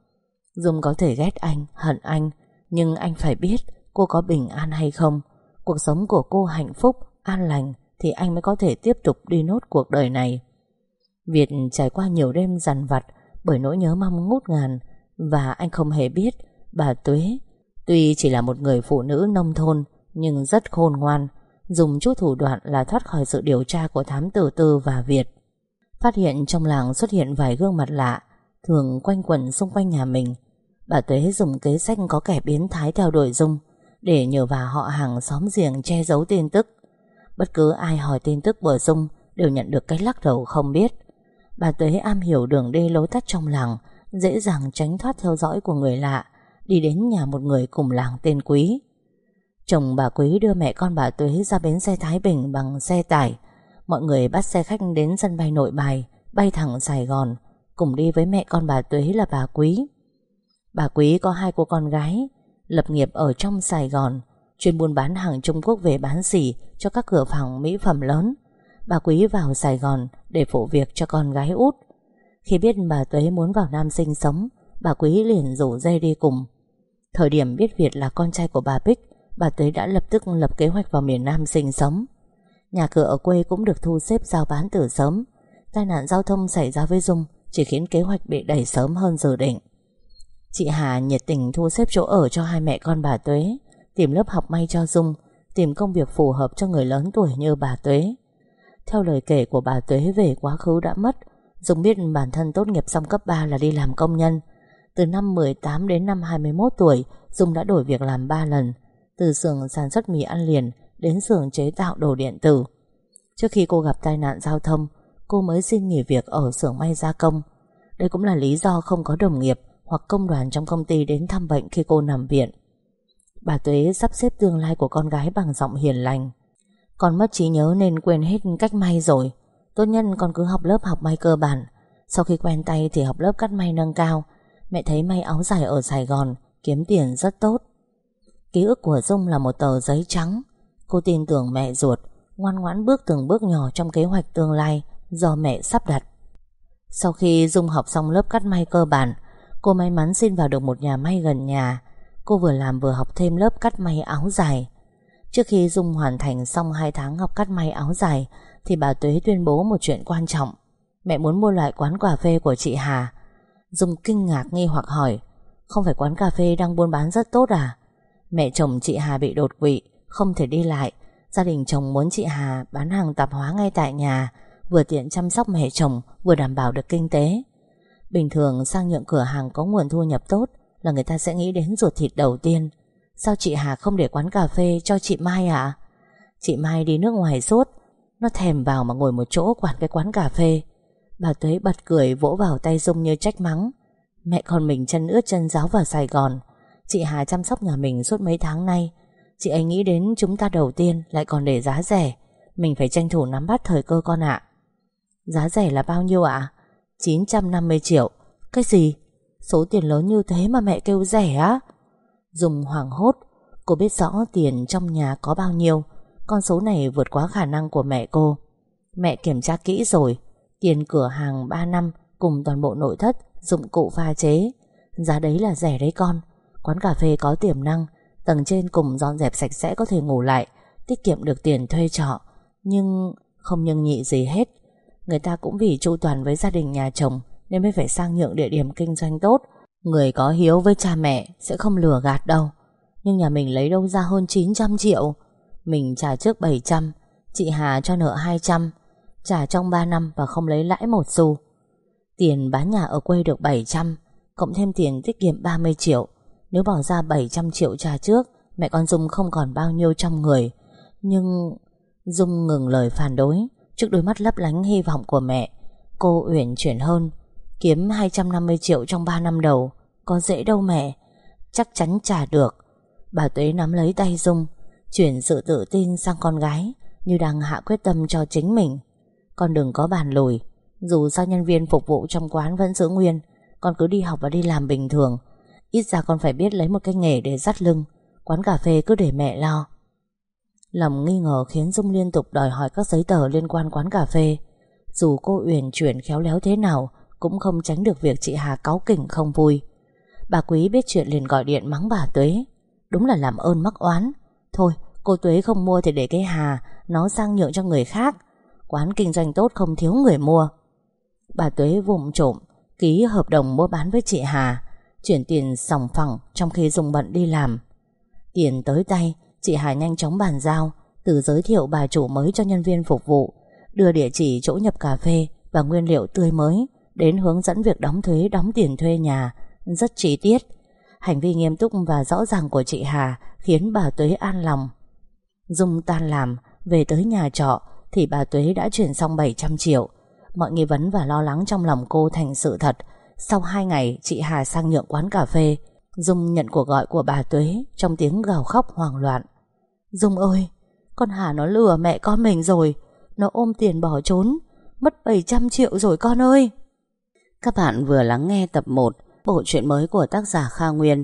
Dung có thể ghét anh, hận anh, nhưng anh phải biết cô có bình an hay không. Cuộc sống của cô hạnh phúc, an lành thì anh mới có thể tiếp tục đi nốt cuộc đời này. Việt trải qua nhiều đêm dằn vặt bởi nỗi nhớ mong ngút ngàn và anh không hề biết bà Tuế tuy chỉ là một người phụ nữ nông thôn nhưng rất khôn ngoan, dùng chút thủ đoạn là thoát khỏi sự điều tra của thám tử tư và Việt. Phát hiện trong làng xuất hiện vài gương mặt lạ, thường quanh quẩn xung quanh nhà mình. Bà Tuế dùng kế sách có kẻ biến thái theo đuổi Dung để nhờ vào họ hàng xóm giềng che giấu tin tức. Bất cứ ai hỏi tin tức bờ Dung đều nhận được cái lắc đầu không biết. Bà Tuế am hiểu đường đi lối tắt trong làng, dễ dàng tránh thoát theo dõi của người lạ, đi đến nhà một người cùng làng tên Quý. Chồng bà Quý đưa mẹ con bà Tuế ra bến xe Thái Bình bằng xe tải. Mọi người bắt xe khách đến sân bay nội bài, bay thẳng Sài Gòn, cùng đi với mẹ con bà Tuế là bà Quý. Bà Quý có hai cô con gái, lập nghiệp ở trong Sài Gòn, chuyên buôn bán hàng Trung Quốc về bán xỉ cho các cửa hàng mỹ phẩm lớn. Bà Quý vào Sài Gòn để phụ việc cho con gái út. Khi biết bà Tuế muốn vào Nam sinh sống, bà Quý liền rủ dây đi cùng. Thời điểm biết Việt là con trai của bà Bích, bà Tuế đã lập tức lập kế hoạch vào miền Nam sinh sống. Nhà cửa ở quê cũng được thu xếp giao bán từ sớm. Tai nạn giao thông xảy ra với Dung chỉ khiến kế hoạch bị đẩy sớm hơn dự định. Chị Hà nhiệt tình thu xếp chỗ ở cho hai mẹ con bà Tuế, tìm lớp học may cho Dung, tìm công việc phù hợp cho người lớn tuổi như bà Tuế. Theo lời kể của bà Tuế về quá khứ đã mất, Dung biết bản thân tốt nghiệp xong cấp 3 là đi làm công nhân. Từ năm 18 đến năm 21 tuổi, Dung đã đổi việc làm 3 lần, từ xưởng sản xuất mì ăn liền đến xưởng chế tạo đồ điện tử. Trước khi cô gặp tai nạn giao thông, cô mới xin nghỉ việc ở xưởng may gia công. Đây cũng là lý do không có đồng nghiệp hoặc công đoàn trong công ty đến thăm bệnh khi cô nằm viện. Bà Tuế sắp xếp tương lai của con gái bằng giọng hiền lành. Con mất trí nhớ nên quên hết cách may rồi. Tốt nhân con cứ học lớp học may cơ bản. Sau khi quen tay thì học lớp cắt may nâng cao. Mẹ thấy may áo dài ở Sài Gòn, kiếm tiền rất tốt. Ký ức của Dung là một tờ giấy trắng. Cô tin tưởng mẹ ruột, ngoan ngoãn bước từng bước nhỏ trong kế hoạch tương lai do mẹ sắp đặt. Sau khi Dung học xong lớp cắt may cơ bản, cô may mắn xin vào được một nhà may gần nhà. Cô vừa làm vừa học thêm lớp cắt may áo dài. Trước khi Dung hoàn thành xong 2 tháng học cắt may áo dài thì bà Tuế tuyên bố một chuyện quan trọng. Mẹ muốn mua lại quán cà phê của chị Hà. Dung kinh ngạc nghi hoặc hỏi Không phải quán cà phê đang buôn bán rất tốt à? Mẹ chồng chị Hà bị đột quỵ, không thể đi lại. Gia đình chồng muốn chị Hà bán hàng tạp hóa ngay tại nhà vừa tiện chăm sóc mẹ chồng, vừa đảm bảo được kinh tế. Bình thường sang nhượng cửa hàng có nguồn thu nhập tốt là người ta sẽ nghĩ đến ruột thịt đầu tiên. Sao chị Hà không để quán cà phê cho chị Mai à? Chị Mai đi nước ngoài suốt, nó thèm vào mà ngồi một chỗ quản cái quán cà phê. Bà Tuế bật cười vỗ vào tay Dung như trách mắng. Mẹ con mình chân ướt chân giáo vào Sài Gòn. Chị Hà chăm sóc nhà mình suốt mấy tháng nay. Chị ấy nghĩ đến chúng ta đầu tiên lại còn để giá rẻ. Mình phải tranh thủ nắm bắt thời cơ con ạ. Giá rẻ là bao nhiêu ạ? 950 triệu. Cái gì? Số tiền lớn như thế mà mẹ kêu rẻ á? Dùng hoảng hốt, cô biết rõ tiền trong nhà có bao nhiêu. Con số này vượt quá khả năng của mẹ cô. Mẹ kiểm tra kỹ rồi. Tiền cửa hàng 3 năm cùng toàn bộ nội thất, dụng cụ pha chế. Giá đấy là rẻ đấy con. Quán cà phê có tiềm năng, tầng trên cùng dọn dẹp sạch sẽ có thể ngủ lại, tiết kiệm được tiền thuê trọ. Nhưng không nhân nhị gì hết. Người ta cũng vì chu toàn với gia đình nhà chồng Nên mới phải sang nhượng địa điểm kinh doanh tốt Người có hiếu với cha mẹ Sẽ không lừa gạt đâu. Nhưng nhà mình lấy đâu ra hơn 900 triệu? Mình trả trước 700 Chị Hà cho nợ 200 Trả trong 3 năm và không lấy lãi một xu. Tiền bán nhà ở quê được 700 Cộng thêm tiền tiết kiệm 30 triệu. Nếu bỏ ra 700 triệu trả trước, Mẹ con Dung không còn bao nhiêu trong người. Nhưng Dung ngừng lời phản đối Trước đôi mắt lấp lánh hy vọng của mẹ. Cô uyển chuyển hơn. Kiếm 250 triệu trong 3 năm đầu, Có dễ đâu mẹ, Chắc chắn trả được. Bà Tuế nắm lấy tay Dung, Chuyển sự tự tin sang con gái Như đang hạ quyết tâm cho chính mình. Con đừng có bàn lùi, Dù sao nhân viên phục vụ trong quán vẫn giữ nguyên, Con cứ đi học và đi làm bình thường. Ít ra con phải biết lấy một cái nghề để dắt lưng, Quán cà phê cứ để mẹ lo. Lòng nghi ngờ khiến Dung liên tục đòi hỏi các giấy tờ liên quan quán cà phê. Dù cô Uyển chuyển khéo léo thế nào cũng không tránh được việc chị Hà cáu kỉnh không vui. Bà Quý biết chuyện liền gọi điện mắng bà Tuế. Đúng là làm ơn mắc oán. Thôi, cô Tuế không mua thì để cái Hà Nó sang nhượng cho người khác. Quán kinh doanh tốt không thiếu người mua. Bà Tuế vùng trộm, Ký hợp đồng mua bán với chị Hà, Chuyển tiền sòng phẳng Trong khi dùng bận đi làm. Tiền tới tay, Chị Hà nhanh chóng bàn giao Từ giới thiệu bà chủ mới cho nhân viên phục vụ, Đưa địa chỉ chỗ nhập cà phê Và nguyên liệu tươi mới. Đến hướng dẫn việc đóng thuế, đóng tiền thuê nhà. Rất chi tiết. Hành vi nghiêm túc và rõ ràng của chị Hà Khiến bà Tuế an lòng. Dung tan làm, Về tới nhà trọ Thì bà Tuế đã chuyển xong 700 triệu. Mọi nghi vấn và lo lắng trong lòng cô thành sự thật. Sau 2 ngày, chị Hà sang nhượng quán cà phê. Dung nhận cuộc gọi của bà Tuế Trong tiếng gào khóc hoảng loạn. Dung ơi, Con Hà nó lừa mẹ con mình rồi. Nó ôm tiền bỏ trốn. Mất 700 triệu rồi con ơi. Các bạn vừa lắng nghe tập 1 Bộ truyện mới của tác giả Kha Nguyên.